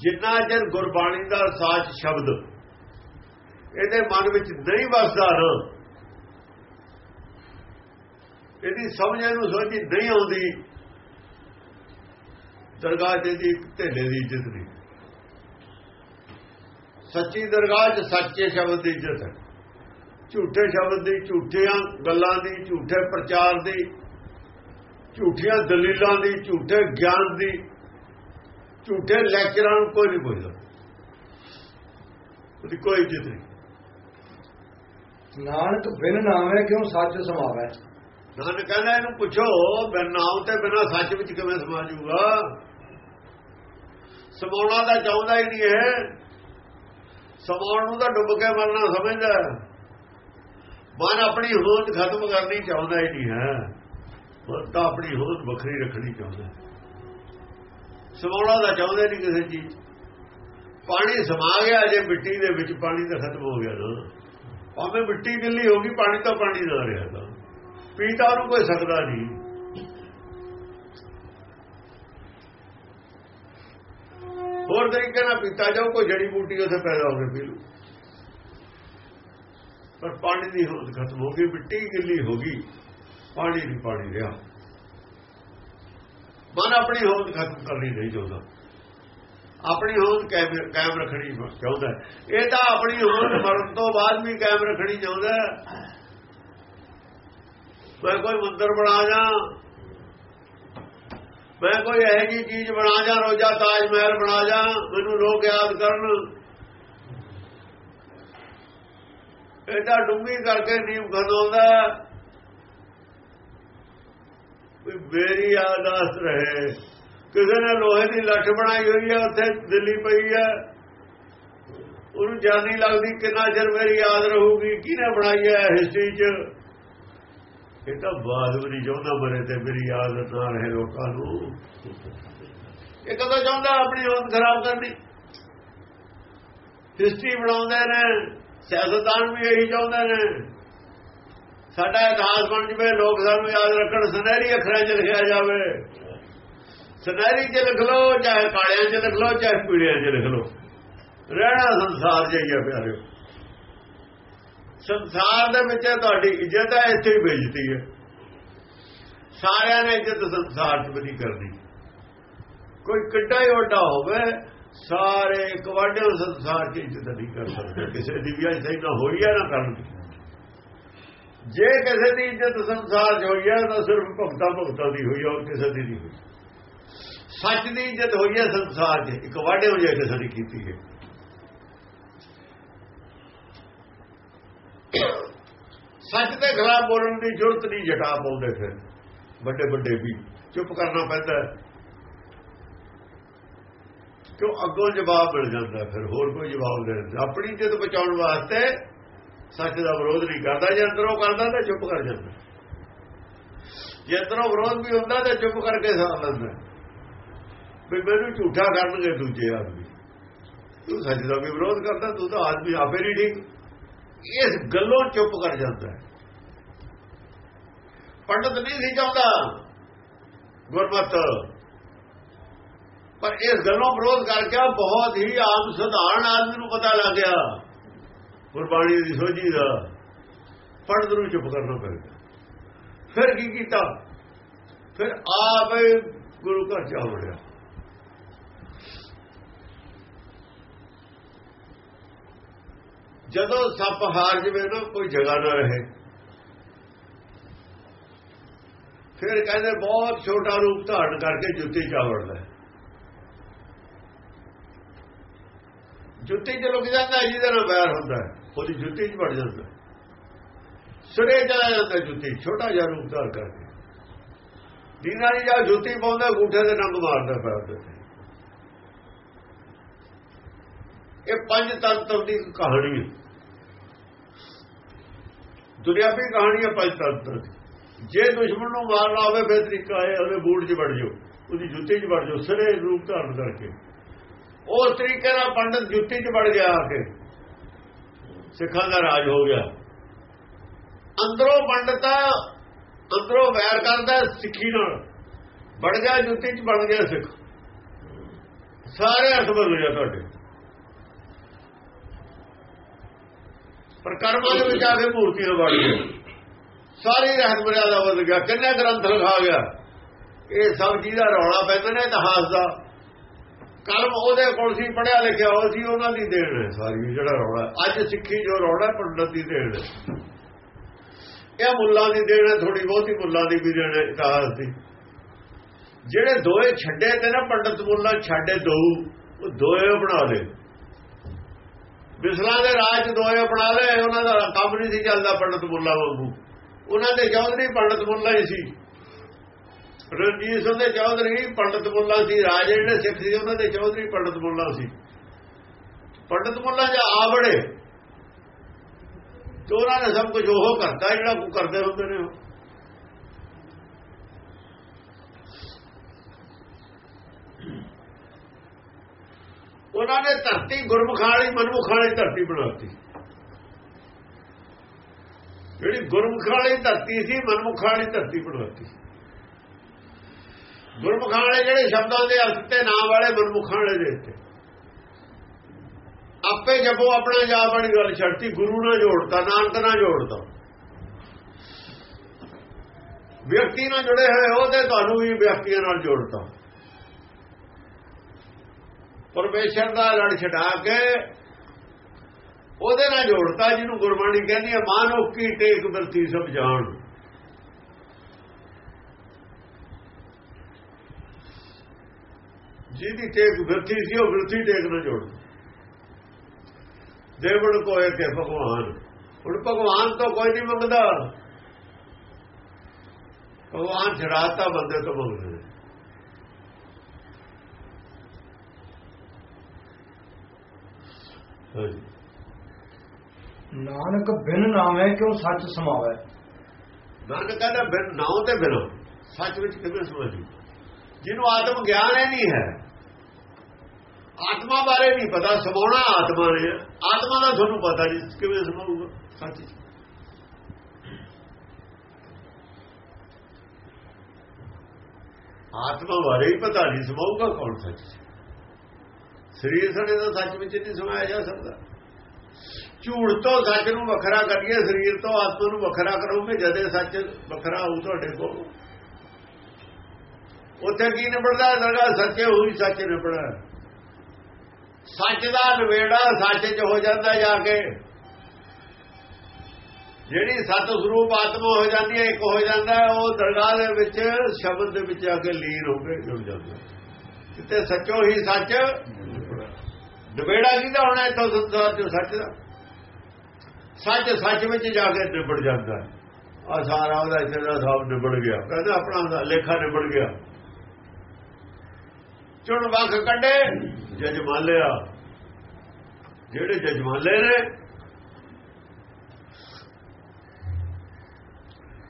ਜਿੰਨਾ ਚਿਰ ਗੁਰਬਾਣੀ ਦਾ ਸਾਚ ਸ਼ਬਦ ਇਹਦੇ ਮਨ ਵਿੱਚ ਨਹੀਂ ਵਸਦਾ ਨਾ। ਇਹਦੀ ਸਮਝ ਇਹਨੂੰ ਸੋਝੀ ਨਹੀਂ ਆਉਂਦੀ। ਦਰਗਾਹ 'ਚ ਇਹਦੀ ਇੱਕ ਢੇਲੇ ਦੀ ਇੱਜ਼ਤ ਨਹੀਂ। ਸੱਚੀ ਦਰਗਾਹ 'ਚ ਸੱਚੇ ਸ਼ਬਦ ਦੀ ਇੱਜ਼ਤ ਹੈ। ਝੂਠੇ ਸ਼ਬਦ ਦੀ, ਝੂਠੀਆਂ ਗੱਲਾਂ ਦੀ, ਝੂਠੇ ਪ੍ਰਚਾਰ ਦੀ, ਝੂਠੀਆਂ ਦਲੀਲਾਂ ਦੀ, ਝੂਠੇ ਗਿਆਨ ਦੀ, ਝੂਠੇ ਲੈਕਚਰਾਂ ਨੂੰ ਕੋਈ ਨਹੀਂ ਪੁੱਛਦਾ ਉਹਦੀ ਕੋਈ ਇੱਜ਼ਤ ਨਹੀਂ। ਨਾਨਕ ਬਿਨ ਨਾਮੇ ਕਿਉਂ ਸੱਚ ਸਮਾਵੈ? ਨਾਨਕ ਕਹਿੰਦਾ ਇਹਨੂੰ ਪੁੱਛੋ, ਬਿਨ ਨਾਮ ਤੇ ਬਿਨਾ ਸੱਚ ਵਿੱਚ ਕਿਵੇਂ ਸਮਾ ਜੂਗਾ? ਸਮਾਉਣਾ ਦਾ ਚਾਹੁੰਦਾ ਹੀ ਨਹੀਂ ਹੈ ਸਮਾਉਣ ਨੂੰ ਤਾਂ ਡੁੱਬ ਕੇ ਮਰਨਾ ਸਮਝਦਾ ਮਨ ਆਪਣੀ ਹੋਂਦ ਖਤਮ ਕਰਨੀ ਚਾਹੁੰਦਾ ਹੀ ਨਹੀਂ ਹੈ। ਮਨ ਤਾਂ ਆਪਣੀ ਹੋਂਦ ਵੱਖਰੀ ਰੱਖਣੀ ਚਾਹੁੰਦਾ ਸਮਾਉਣਾ ਦਾ ਚਾਹੁੰਦਾ ਨਹੀਂ ਕਿਸੇ ਚੀਜ਼ ਪਾਣੀ ਸਮਾ ਗਿਆ ਜੇ ਮਿੱਟੀ ਦੇ ਵਿੱਚ, ਪਾਣੀ ਤਾਂ ਖਤਮ ਹੋ ਗਿਆ ਨਾ। ਭਾਵੇਂ ਮਿੱਟੀ ਗਿੱਲੀ ਹੋ ਗਈ, ਪਾਣੀ ਤਾਂ ਪਾਣੀ ਦਾ ਰਿਹਾ ਤਾਂ ਪੀਤਾ ਉਹਨੂੰ ਕੋਈ ਸਕਦਾ ਨਹੀਂ। ਹੋਰ ਤਰੀਕੇ ਨਾਲ ਪੀਤਾ ਜਾਓ ਕੋਈ ਜੜੀ ਬੂਟੀ ਉੱਥੇ ਪੈਦਾ ਹੋ ਕੇ ਪੀ ਲੂ ਪਰ ਪਾਣੀ ਦੀ ਹੋਂਦ ਖਤਮ ਹੋ ਗਈ, ਮਿੱਟੀ ਗਿੱਲੀ ਹੋ ਗਈ, ਪਾਣੀ ਨਹੀਂ ਪਾਣੀ ਰਿਹਾ। ਮਨ ਆਪਣੀ ਹੋਂਦ ਖਤਮ ਕਰਨੀ ਨਹੀਂ ਚਾਹੁੰਦਾ। ਆਪਣੀ ਹੋਂਦ ਕਾਇਮ ਕਾਇਮ ਰੱਖਣੀ ਚਾਹੁੰਦਾ ਇਹ ਤਾਂ ਆਪਣੀ ਹੋਂਦ ਮਰਨ ਤੋਂ ਬਾਅਦ ਵੀ ਕਾਇਮ ਰੱਖਣੀ ਚਾਹੁੰਦਾ ਮੈਂ ਕੋਈ ਮੰਦਰ ਬਣਾ ਜਾ, ਮੈਂ ਕੋਈ ਇਹੋ ਜੀ ਚੀਜ਼ ਬਣਾ ਜਾ, ਰੋਜਾ ਤਾਜ ਮਹਿਲ ਬਣਾ ਜਾ, ਮੈਨੂੰ ਲੋਕ ਯਾਦ ਕਰਨ। ਇਹ ਤਾਂ ਡੂੰਗੀ ਕਰਕੇ ਨੀਮ ਖੰਦੋਂਦਾ ਕੋਈ ਮੇਰੀ ਆਦਾਸ ਰਹੇ। ਕਿਸੇ ਨੇ ਲੋਹੇ ਦੀ ਲੱਠ ਬਣਾਈ ਹੋਈ ਹੈ ਉੱਥੇ ਦਿੱਲੀ ਪਈ ਹੈ ਉਹਨੂੰ ਜਾਨੀ ਲੱਗਦੀ ਕਿੰਨਾ ਚਿਰ ਮੇਰੀ ਯਾਦ ਰਹੂਗੀ, ਕਿਹਨੇ ਬਣਾਈ ਹੈ ਹਿਸਟਰੀ 'ਚ? ਇਹ ਤਾਂ ਬਾਦ ਵੀ ਨਹੀਂ ਚਾਹੁੰਦਾ ਮਰੇ ਤੇ ਮੇਰੀ ਯਾਦ ਨਾ ਰਹੇ ਲੋਕਾਂ ਨੂੰ। ਇਹ ਕਦੋਂ ਚਾਹੁੰਦਾ ਆਪਣੀ ਹੋਂਦ ਖਰਾਬ ਕਰਨੀ ਹਿਸਟਰੀ ਬਣਾਉਂਦੇ ਨੇ, ਸਿਆਸਤਦਾਨ ਵੀ ਇਹੀ ਚਾਹੁੰਦੇ ਨੇ। ਸਾਡਾ ਇਤਿਹਾਸ ਬਣ ਜਵੇ, ਲੋਕ ਸਾਨੂੰ ਯਾਦ ਰੱਖਣ, ਸੁਨਹਿਰੀ ਅੱਖਰਾਂ 'ਚ ਲਿਖਿਆ ਜਾਵੇ। ਸੁਨਹਿਰੀ 'ਚ ਲਿਖ ਲਓ, ਚਾਹੇ ਕਾਲਿਆਂ 'ਚ ਲਿਖ ਲਓ, ਚਾਹੇ ਪੀੜਿਆਂ 'ਚ ਲਿਖ ਲਓ। ਰਹਿਣਾ ਸੰਸਾਰ ਜਾਈਆ ਪਿਆਰਿਓ। ਸੰਸਾਰ ਦੇ ਵਿੱਚ ਤੁਹਾਡੀ ਇੱਜ਼ਤ ਹੈ, ਇੱਥੇ ਹੀ ਬੇਇੱਜ਼ਤੀ ਹੈ। ਸਾਰਿਆਂ ਨੇ ਇੱਜ਼ਤ ਸੰਸਾਰ 'ਚ ਬਣੀ ਕਰਦੀ ਕੋਈ ਕਿੱਡਾ ਹੀ ਵੱਡਾ ਹੋਵੇ, ਸਾਰੇ ਕਵਾਡੇ ਸੰਸਾਰ 'ਚ ਇੱਜ਼ਤ ਨਹੀਂ ਕਰ ਸਕਦੇ। ਕਿਸੇ ਦੀ ਵੀ ਅਜੇ ਨਾ ਹੋਈ ਹੈ, ਨਾ ਕਰਨ ਜੇ ਕਿਸੇ ਦੀ ਇੱਜ਼ਤ ਸੰਸਾਰ 'ਚ ਹੋਈ ਹੈ, ਤਾਂ ਸਿਰਫ ਭਗਤਾਂ ਭਗਤਾਂ ਦੀ ਹੋਈ ਹੈ ਕਿਸੇ ਦੀ ਨਹੀਂ ਹੋਈ। ਸੱਚ ਦੀ ਇੱਜ਼ਤ ਹੋਈ ਹੈ ਸੰਸਾਰ 'ਚ। ਇੱਕ ਵਾਢੇ ਹੋ ਜਾਏ ਕਿਸੇ ਦੀ ਕੀਤੀ ਹੈ ਸੱਚ ਦੇ ਖਿਲਾਫ ਬੋਲਣ ਦੀ ਜ਼ਰੂਰਤ ਨਹੀਂ, ਜਟਾ ਪਾਉਂਦੇ ਫਿਰ। ਵੱਡੇ ਵੱਡੇ ਵੀ ਚੁੱਪ ਕਰਨਾ ਪੈਂਦਾ ਕਿਉਂ? ਅੱਗੋਂ ਜਵਾਬ ਮਿਲ ਜਾਂਦਾ ਫਿਰ। ਹੋਰ ਕੋਈ ਜਵਾਬ ਦੇ ਦਿੰਦਾ। ਆਪਣੀ ਇੱਜ਼ਤ ਬਚਾਉਣ ਵਾਸਤੇ ਸੱਚ ਦਾ ਵਿਰੋਧ ਨਹੀਂ ਕਰਦਾ। ਜੇ ਅੰਦਰੋਂ ਕਰਦਾ ਤਾਂ ਚੁੱਪ ਕਰ ਜਾਂਦਾ ਜੇ ਅੰਦਰੋਂ ਵਿਰੋਧ ਵੀ ਹੁੰਦਾ ਤਾਂ ਚੁੱਪ ਕਰਕੇ ਸਾਹ ਲੈਂਦਾ ਵੀ ਮੈਨੂੰ ਝੂਠਾ ਕਰਨਗੇ ਦੂਜੇ ਆਦਮੀ। ਤੂੰ ਸੱਚ ਦਾ ਵੀ ਵਿਰੋਧ ਕਰਦਾ, ਤੂੰ ਤਾਂ ਆਦਮੀ ਆਪੇ ਨਹੀਂ ਠੀਕ। ਇਸ ਗੱਲੋਂ ਚੁੱਪ ਕਰ ਜਾਂਦਾ ਹੈ। ਪੰਡਤ ਨਹੀਂ ਸੀ ਚਾਹੁੰਦਾ, ਗੁਰਮਤ। ਪਰ ਇਸ ਗੱਲੋਂ ਵਿਰੋਧ ਕਰਕੇ ਬਹੁਤ ਹੀ ਆਮ ਸਧਾਰਨ ਆਦਮੀ ਨੂੰ ਪਤਾ ਲੱਗ ਗਿਆ, ਗੁਰਬਾਣੀ ਦੀ ਸੋਝੀ ਦਾ। ਪੰਡਤ ਨੂੰ ਚੁੱਪ ਕਰਨਾ ਪੈ ਫਿਰ ਕੀ ਕੀਤਾ? ਫਿਰ ਆਪ ਗੁਰੂ ਘਰ ਜਾ ਵੜਿਆ। ਜਦੋਂ ਸੱਪ ਹਾਰ ਜਵੇ ਨਾ ਕੋਈ ਜਗ੍ਹਾ ਨਾ ਰਹੇ। ਫਿਰ ਕਹਿੰਦੇ ਬਹੁਤ ਛੋਟਾ ਰੂਪ ਧਾਰਨ ਕਰਕੇ ਜੁੱਤੀ ਚਾਵੜਦਾ। ਜੁੱਤੀ ਚ ਲੁਕ ਜਾਂਦਾ ਜਿਹਦੇ ਨਾਲ ਬੈਰ ਹੁੰਦਾ। ਉਹਦੀ ਜੁੱਤੀ ਚ ਵੜ ਜਾਂਦਾ। ਸਿਰੇ ਚਲਾ ਜਾਂਦਾ ਜੁੱਤੀ, ਛੋਟਾ ਜਿਹਾ ਰੂਪ ਧਾਰ ਕਰਕੇ। ਦੀਨਾ ਜੀ ਜਾ ਜੁੱਤੀ ਪਾਉਂਦਾ ਗੂਠੇ ਦੇ ਨੰਗ ਮਾਰਦਾ ਪੈਰ ਤੇ ਇਹ ਪੰਜ ਤੰਤਰ ਦੀ ਕਹਾਣੀ ਹੈ। ਦੁਨਿਆਵੀ ਕਹਾਣੀ ਹੈ ਪੰਜ ਦੀ ਜੇ ਦੁਸ਼ਮਣ ਨੂੰ ਮਾਰਨਾ ਹੋਵੇ, ਫਿਰ ਤਰੀਕਾ ਹੈ, ਉਹਦੇ ਬੂਟ 'ਚ ਵੜ ਜਾਓ, ਉਹਦੀ ਜੁੱਤੀ 'ਚ ਵੜ ਜਾਓ, ਸਿਰੇ ਰੂਪ ਧਾਰਨ ਕਰਕੇ। ਉਸ ਤਰੀਕੇ ਨਾਲ ਪੰਡਤ ਜੁੱਤੀ 'ਚ ਵੜ ਗਿਆ ਆ ਕੇ। ਸਿੱਖਾਂ ਦਾ ਰਾਜ ਹੋ ਗਿਆ। ਅੰਦਰੋਂ ਪੰਡਤਾ ਅੰਦਰੋਂ ਵੈਰ ਕਰਦਾ ਸਿੱਖੀ ਨਾਲ। ਵੜ ਗਿਆ, ਜੁੱਤੀ 'ਚ ਬਣ ਗਿਆ ਸਿੱਖ। ਸਾਰੇ ਅਸਬਰ ਹੋ ਜਾ ਤੁਹਾਡੇ। ਪਰ ਕਰਮਾਂ ਦੇ ਵਿੱਚ ਆ ਕੇ ਮੂਰਤੀ ਨੂੰ ਵੜ ਗਿਆ ਸਾਰੀ ਰਹਿਤ ਮਰਿਆਦਾ ਬਦਲ ਗਿਆ। ਕਿੰਨੇ ਗ੍ਰੰਥ ਲਿਖਾ ਗਿਆ? ਇਹ ਸਭ ਜਿਹਦਾ ਰੌਲਾ ਪੈਂਦਾ ਨੇ ਇਤਿਹਾਸ ਦਾ। ਕਰਮ ਉਹਦੇ ਕੋਲ ਸੀ ਪੜਿਆ ਲਿਖਿਆ ਉਹ ਸੀ, ਉਹਨਾਂ ਦੀ ਦੇਣ ਹੈ ਸਾਰੀ ਜਿਹੜਾ ਰੌਲਾ ਅੱਜ ਸਿੱਖੀ ਜੋ ਰੌਲਾ ਪੰਡਤ ਦੀ ਦੇਣ ਹੈ। ਇਹ ਮੁੱਲਾਂ ਦੀ ਦੇਣ ਹੈ ਥੋੜੀ ਬਹੁਤੀ ਮੁੱਲਾਂ ਦੀ ਵੀ ਦੇਣ ਹੈ ਇਤਿਹਾਸ ਦੀ। ਜਿਹੜੇ ਦੋਏ ਛੱਡੇ ਤੇ ਨਾ ਪੰਡਤ ਮੁੱਲਾ ਛੱਡੇ ਦੋ, ਉਹ ਦੋਏ ਬਣਾ ਦੇ ਬਿਸਲਾ ਦੇ ਰਾਜ ਦੋਏ ਬਣਾ ਲਏ, ਉਹਨਾਂ ਦਾ ਕੰਮ ਨਹੀਂ ਸੀ ਚੱਲਦਾ ਪੰਡਤ ਮੁੱਲਾ ਵਾਂਗੂ। ਉਹਨਾਂ ਦੇ ਚੌਧਰੀ ਪੰਡਤ ਮੁੱਲਾ ਹੀ ਸੀ। ਰਣਜੀਤ ਸਿੰਘ ਦੇ ਚੌਧਰੀ ਪੰਡਤ ਮੁੱਲਾ ਸੀ, ਰਾਜੇ ਜਿਹੜੇ ਸਿੱਖ ਸੀ, ਉਹਨਾਂ ਦੇ ਚੌਧਰੀ ਪੰਡਤ ਮੁੱਲਾ ਸੀ। ਪੰਡਤ ਮੁੱਲਾ ਜਾਂ ਆਵੜੇ, ਤੇ ਉਹਨਾਂ ਨੇ ਸਭ ਕੁਝ ਉਹ ਕਰਤਾ, ਜਿਹੜਾ ਕੋ ਕਰਦੇ ਹੁੰਦੇ ਨੇ ਉਹ। ਉਹਨਾਂ ਨੇ ਧਰਤੀ ਗੁਰਮੁਖਾਲੀ ਮਨਮੁਖਾਲੀ ਧਰਤੀ ਬਣਾਤੀ। ਜਿਹੜੀ ਗੁਰਮੁਖਾਲੀ ਧਰਤੀ ਸੀ ਮਨਮੁਖਾਲੀ ਧਰਤੀ ਬਣਾਤੀ। ਗੁਰਮੁਖਾਂ ਵਾਲੇ ਜਿਹੜੇ ਸ਼ਬਦਾਂ ਦੇ ਅਰਥ ਤੇ ਨਾਮ ਵਾਲੇ ਗੁਰਮੁਖਾਂ ਵਾਲੇ ਦੇ ਉੱਤੇ। ਆਪੇ ਜਪੋ, ਆਪਣਾ ਜਾਪ ਵਾਲੀ ਗੱਲ ਛੱਡਤੀ, ਗੁਰੂ ਨਾਲ ਜੋੜਤਾ, ਨਾਨਕ ਨਾਲ ਜੋੜਤਾ। ਵਿਅਕਤੀ ਨਾਲ ਜੁੜੇ ਹੋਏ ਹੋ ਤੇ ਤੁਹਾਨੂੰ ਵੀ ਵਿਅਕਤੀਆਂ ਨਾਲ ਜੋੜਤਾ। ਪਰਮੇਸ਼ਰ ਦਾ ਲੜ ਛਡਾ ਕੇ ਉਹਦੇ ਨਾਲ ਜੋੜਤਾ ਜਿਹਨੂੰ ਗੁਰਬਾਣੀ ਕਹਿੰਦੀ ਹੈ, ਮਾਨੋ ਕੀ ਟੇਕ ਵਰਤੀ ਸਭ ਜਾਣ। ਜਿਹਦੀ ਟੇਕ ਵਰਤੀ ਸੀ, ਉਹ ਵਰਤੀ ਟੇਕ ਨਾਲ ਜੋੜ। ਦੇਵਣ ਕੋਏ ਕੇ ਭਗਵਾਨ। ਹੁਣ ਭਗਵਾਨ ਤੋਂ ਕੋਈ ਨਹੀਂ ਮੰਗਦਾ। ਭਗਵਾਨ ਜੜਾਤਾ ਬੰਦੇ ਤੋਂ ਮੰਗਦਾ। ਨਾਨਕ ਬਿਨ ਨਾਮੈ ਕਿਉ ਸੱਚ ਸਮਾਵੈ? ਨਾਨਕ ਕਹਿੰਦਾ ਬਿਨ ਨਾਉ ਤੇ ਬਿਨੋ। ਸੱਚ ਵਿੱਚ ਕਿਵੇਂ ਸਮਝੀ? ਜਿਹਨੂੰ ਆਤਮ ਗਿਆਨ ਹੀ ਨਹੀਂ ਹੈ। ਆਤਮਾ ਬਾਰੇ ਨਹੀਂ ਪਤਾ ਸਮਾਉਣਾ ਆਤਮਾ ਨੇ। ਆਤਮਾ ਦਾ ਤੁਹਾਨੂੰ ਪਤਾ ਨਹੀਂ ਕਿਵੇਂ ਸਮਾਊਗਾ? ਸੱਚ। ਆਤਮਾ ਬਾਰੇ ਹੀ ਪਤਾ ਨਹੀਂ ਸਮਾਊਗਾ ਕੌਣ ਸੱਚ। ਸਰੀਰ ਸਾਡੇ ਦਾ ਸੱਚ ਵਿੱਚ ਨਹੀਂ ਸਮਾਇਆ ਜਾ ਸਕਦਾ ਝੂਠ ਤੋਂ ਸੱਚ ਨੂੰ ਵੱਖਰਾ ਕਰੀਏ, ਸਰੀਰ ਤੋਂ ਆਤਮਾ ਨੂੰ ਵੱਖਰਾ ਕਰੋਗੇ, ਜਦੇ ਸੱਚ ਵੱਖਰਾ ਹੋਊ ਤੁਹਾਡੇ ਕੋਲ ਉੱਥੇ ਕੀ ਨਿਬੜਦਾ ਹੈ? ਦਰਗਾਹ ਸੱਚੇ ਹੋਈ ਸੱਚ ਨਿਬੜਦਾ ਸੱਚ ਦਾ ਨਵੇੜਾ ਸੱਚ 'ਚ ਹੋ ਜਾਂਦਾ ਜਾ ਕੇ ਜਿਹੜੀ ਸਤ ਸਰੂਪ ਆਤਮਾ ਹੋ ਜਾਂਦੀ ਹੈ, ਇੱਕ ਹੋ ਜਾਂਦਾ ਉਹ ਦਰਗਾਹ ਦੇ ਵਿੱਚ, ਸ਼ਬਦ ਦੇ ਵਿੱਚ ਆ ਕੇ ਲੀਨ ਹੋ ਕੇ ਜੁੜ ਜਾਂਦਾ ਹੈ। ਸੱਚੋ ਹੀ ਸੱਚ ਨਵੇੜਾ ਕਿਹਦਾ ਹੋਣਾ ਇੱਥੋਂ ਸੰਸਾਰ ਚੋਂ ਸੱਚ ਦਾ? ਸੱਚ ਸੱਚ ਵਿੱਚ ਜਾ ਕੇ ਨਿਬੜ ਜਾਂਦਾ। ਆ ਸਾਰਾ ਉਹਦਾ ਇੱਥੇ ਦਾ ਸਭ ਨਿਬੜ ਗਿਆ। ਕਹਿੰਦਾ ਆਪਣਾ ਲੇਖਾ ਨਿਬੜ ਗਿਆ। ਚੁਣ ਵਖ ਕੱਢੇ ਜਜਮਾਲਿਆ ਜਿਹੜੇ ਜਜਮਾਲੇ ਨੇ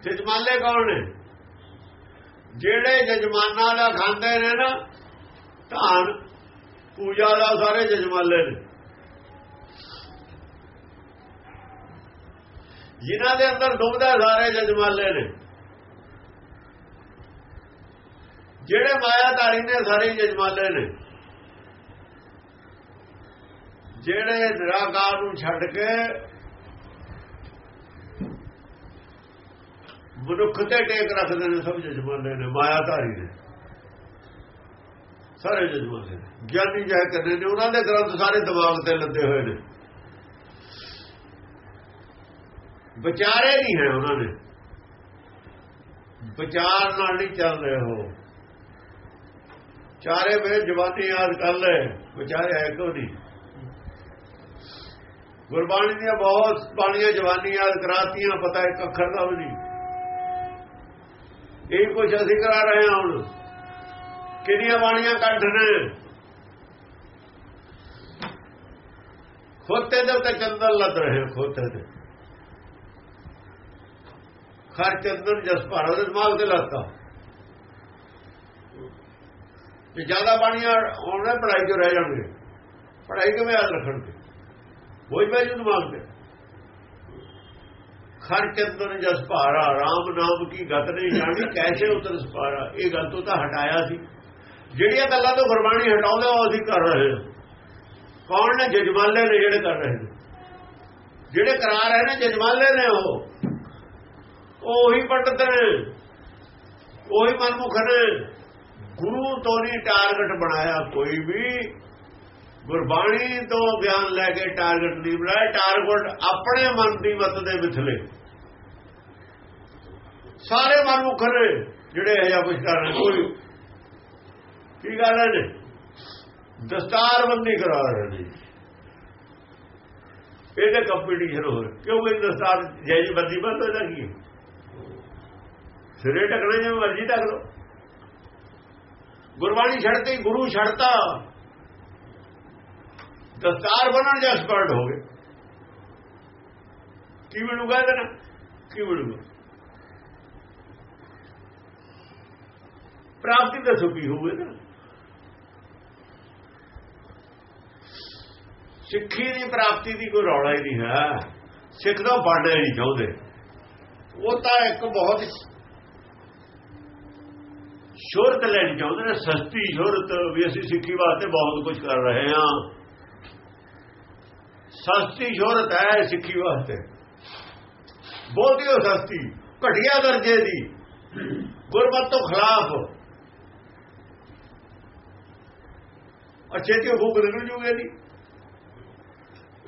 ਜਜਮਾਲੇ ਕੌਣ ਨੇ? ਜਿਹੜੇ ਜਜਮਾਨਾਂ ਦਾ ਖਾਂਦੇ ਨੇ ਨਾ, ਧਾਨ ਪੂਜਾ ਦਾ ਸਾਰੇ ਜਜਮਾਲੇ ਨੇ। ਜਿਨ੍ਹਾਂ ਦੇ ਅੰਦਰ ਡੁੱਬਦਾ ਸਾਰੇ ਜਜਮਾਲੇ ਨੇ। ਜਿਹੜੇ ਮਾਇਆਧਾਰੀ ਨੇ, ਸਾਰੇ ਜਜਮਾਲੇ ਨੇ। ਜਿਹੜੇ ਨਿਰਾਕਾਰ ਨੂੰ ਛੱਡ ਕੇ ਮਨੁੱਖ ਤੇ ਟੇਕ ਰੱਖਦੇ ਨੇ, ਸਭ ਜਜਮਾਲੇ ਨੇ, ਮਾਇਆਧਾਰੀ ਨੇ। ਸਾਰੇ ਜਜਮਾਲੇ ਨੇ ਗਿਆਨੀ ਜਹ ਕਰਦੇ ਨੇ, ਉਹਨਾਂ ਦੇ ਗ੍ਰੰਥ ਸਾਰੇ ਦਿਮਾਗ ਤੇ ਲੱਦੇ ਹੋਏ ਨੇ। ਵਿਚਾਰੇ ਨਹੀਂ ਹੈ ਉਹਨਾਂ ਨੇ ਵਿਚਾਰ ਨਾਲ ਨਹੀਂ ਚੱਲ ਰਹੇ ਹੋ ਚਾਰੇ ਵੇ ਜਵਾਨੀ ਯਾਦ ਕਰ ਲੈ ਵਿਚਾਰੇ ਹੈ ਕੋ ਨਹੀਂ? ਗੁਰਬਾਣੀ ਦੀਆਂ ਬਹੁਤ ਬਾਣੀਆਂ ਜਵਾਨੀ ਯਾਦ ਕਰਾਤੀਆਂ, ਪਤਾ ਇੱਕ ਅੱਖਰ ਦਾ ਵੀ ਨਹੀਂ। ਇਹ ਕੁਝ ਅਸੀਂ ਕਰਾ ਰਹੇ ਹਾਂ ਹੁਣ। ਕਿੰਨੀਆਂ ਬਾਣੀਆਂ ਕੰਠ ਨੇ? ਖੋਤੇ ਦੇ ਉੱਤੇ ਚੰਦਨ ਲੱਦ ਰਹੇ ਖੋਤੇ ਤੇ ਖਰ ਚੰਦਨ ਜਸ ਭਾਰਤ ਦੇ ਦਿਮਾਗ ਤੇ ਲੱਗਾ ਤੇ। ਜ਼ਿਆਦਾ ਬਾਣੀਆਂ ਆਉਣਾ ਪੜਾਈ ਚ ਰਹਿ ਜਾਣਗੇ। ਪੜਾਈ ਕਿਵੇਂ ਯਾਦ ਰੱਖਣਗੇ? ਹੋਈ ਮੈਂ ਜੂ ਦਿਮਾਗ ਤੇ। ਖਰ ਚੰਦਨ ਜਸ ਭਾਰਾ ਰਾਮ ਨਾਮ ਕੀ ਗਤ ਨਹੀਂ ਜਾਣੀ ਕੈਸੇ ਉਤਰ ਸਪਾਰਾ। ਇਹ ਗੱਲ ਤੋਂ ਤਾਂ ਹਟਾਇਆ ਸੀ। ਜਿਹੜੀਆਂ ਗੱਲਾਂ ਤੋਂ ਗੁਰਬਾਣੀ ਹਟਾਉਂਦੇ ਉਹ ਅਸੀਂ ਕਰ ਰਹੇ ਹਾਂ। ਕੌਣ ਨੇ ਜਜਮਾਲੇ ਨੇ ਜਿਹੜੇ ਕਰ ਰਹੇ ਨੇ? ਜਿਹੜੇ ਕਰਾ ਰਹੇ ਨੇ, ਜਜਮਾਲੇ ਨੇ ਉਹ। ਉਹੀ ਪੰਡਤ ਨੇ। ਉਹੀ ਮਨਮੁਖ ਨੇ। ਗੁਰੂ ਤੋਂ ਨਹੀਂ ਟਾਰਗੇਟ ਬਣਾਇਆ ਕੋਈ ਵੀ। ਗੁਰਬਾਣੀ ਤੋਂ ਗਿਆਨ ਲੈ ਕੇ ਟਾਰਗੇਟ ਨਹੀਂ ਬਣਾਇਆ। ਟਾਰਗੇਟ ਆਪਣੇ ਮਨ ਦੀ ਮਤ ਦੇ ਵਿਥਲੇ ਸਾਰੇ ਮਨਮੁਖ ਨੇ ਜਿਹੜੇ ਇਹ ਜਾਂ ਕੁਝ ਕਰ ਰਹੇ ਕੋਈ ਕੀ ਗੱਲ ਹੈ ਨੇ ਦਸਤਾਰਬੰਦੀ ਕਰਾ ਰਹੇ ਨੇ ਇਹਦੇ ਕੰਪੀਟੀਸ਼ਨ ਹੋ ਕਿਉਂਕਿ ਦਸਤਾਰ ਜੈ ਬੰਦੀ ਬੰਦ ਹੋ ਜਾਂਦੀ ਸਿਰੇ ਟਕਣਾ ਜਿਵੇਂ ਮਰਜ਼ੀ ਟਕ ਲੋ ਗੁਰਬਾਣੀ ਛੱਡਤੇ, ਗੁਰੂ ਛੱਡਤਾ। ਦਸਤਾਰ ਬਣਨ ਜਾਂ ਐਕਸਪਰਟ ਹੋ ਗਏ। ਕੀ ਬਣੂਗਾ ਇਹਦਾ ਨਾ ਕੀ ਬਣੂਗਾ? ਪ੍ਰਾਪਤੀ ਦਾ ਸੁਖੀ ਹੋਵੇ ਨਾ। ਸਿੱਖੀ ਦੀ ਪ੍ਰਾਪਤੀ ਦੀ ਕੋਈ ਰੌਲਾ ਹੀ ਨਹੀਂ ਹੈ। ਸਿੱਖ ਤਾਂ ਬਣਨਾ ਨਹੀਂ ਚਾਹੁੰਦੇ। ਉਹ ਤਾਂ ਇੱਕ ਬਹੁਤ ਸ਼ੋਹਰਤ ਲੈਣੀ ਚਾਹੁੰਦੇ ਨੇ, ਸਸਤੀ ਸ਼ੋਹਰਤ ਵੀ ਅਸੀਂ ਸਿੱਖੀ ਵਾਸਤੇ ਬਹੁਤ ਕੁਝ ਕਰ ਰਹੇ ਹਾਂ। ਸਸਤੀ ਸ਼ੋਹਰਤ ਹੈ ਸਿੱਖੀ ਵਾਸਤੇ। ਬਹੁਤੀ ਹੋ ਸਸਤੀ, ਘਟੀਆ ਦਰਜੇ ਦੀ, ਗੁਰਮਤ ਤੋਂ ਖਿਲਾਫ। ਅੱਛੇ ਤੇ ਭੂਖ ਨਿਕਲ ਜੂਗੇ ਨਹੀਂ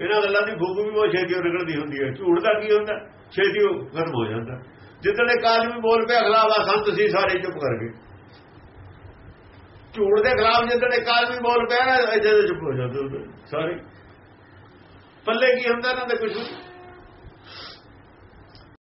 ਇਹਨਾਂ ਗੱਲਾਂ ਦੀ ਭੂਖ ਵੀ ਬਹੁਤ ਛੇਤੀ ਨਿਕਲਦੀ ਹੁੰਦੀ ਹੈ। ਝੂਠ ਦਾ ਕੀ ਹੁੰਦਾ? ਛੇਤੀ ਉਹ ਖਤਮ ਹੋ ਜਾਂਦਾ। ਜਿੱਦਣ ਇੱਕ ਆਦਮੀ ਬੋਲ ਪਿਆ ਅਗਲਾ ਵਾ ਸੰਤ ਸੀ, ਸਾਰੇ ਚੁੱਪ ਕਰ ਗਏ। ਝੂਠ ਦੇ ਖਿਲਾਫ ਜਿੱਦਣ ਇੱਕ ਆਦਮੀ ਬੋਲ ਪਿਆ ਨਾ ਇਹਦੇ ਚੁੱਪ ਹੋ ਜਾਂਦੇ ਸਾਰੇ। ਪੱਲੇ ਕੀ ਹੁੰਦਾ ਇਹਨਾਂ ਦੇ ਕੁਝ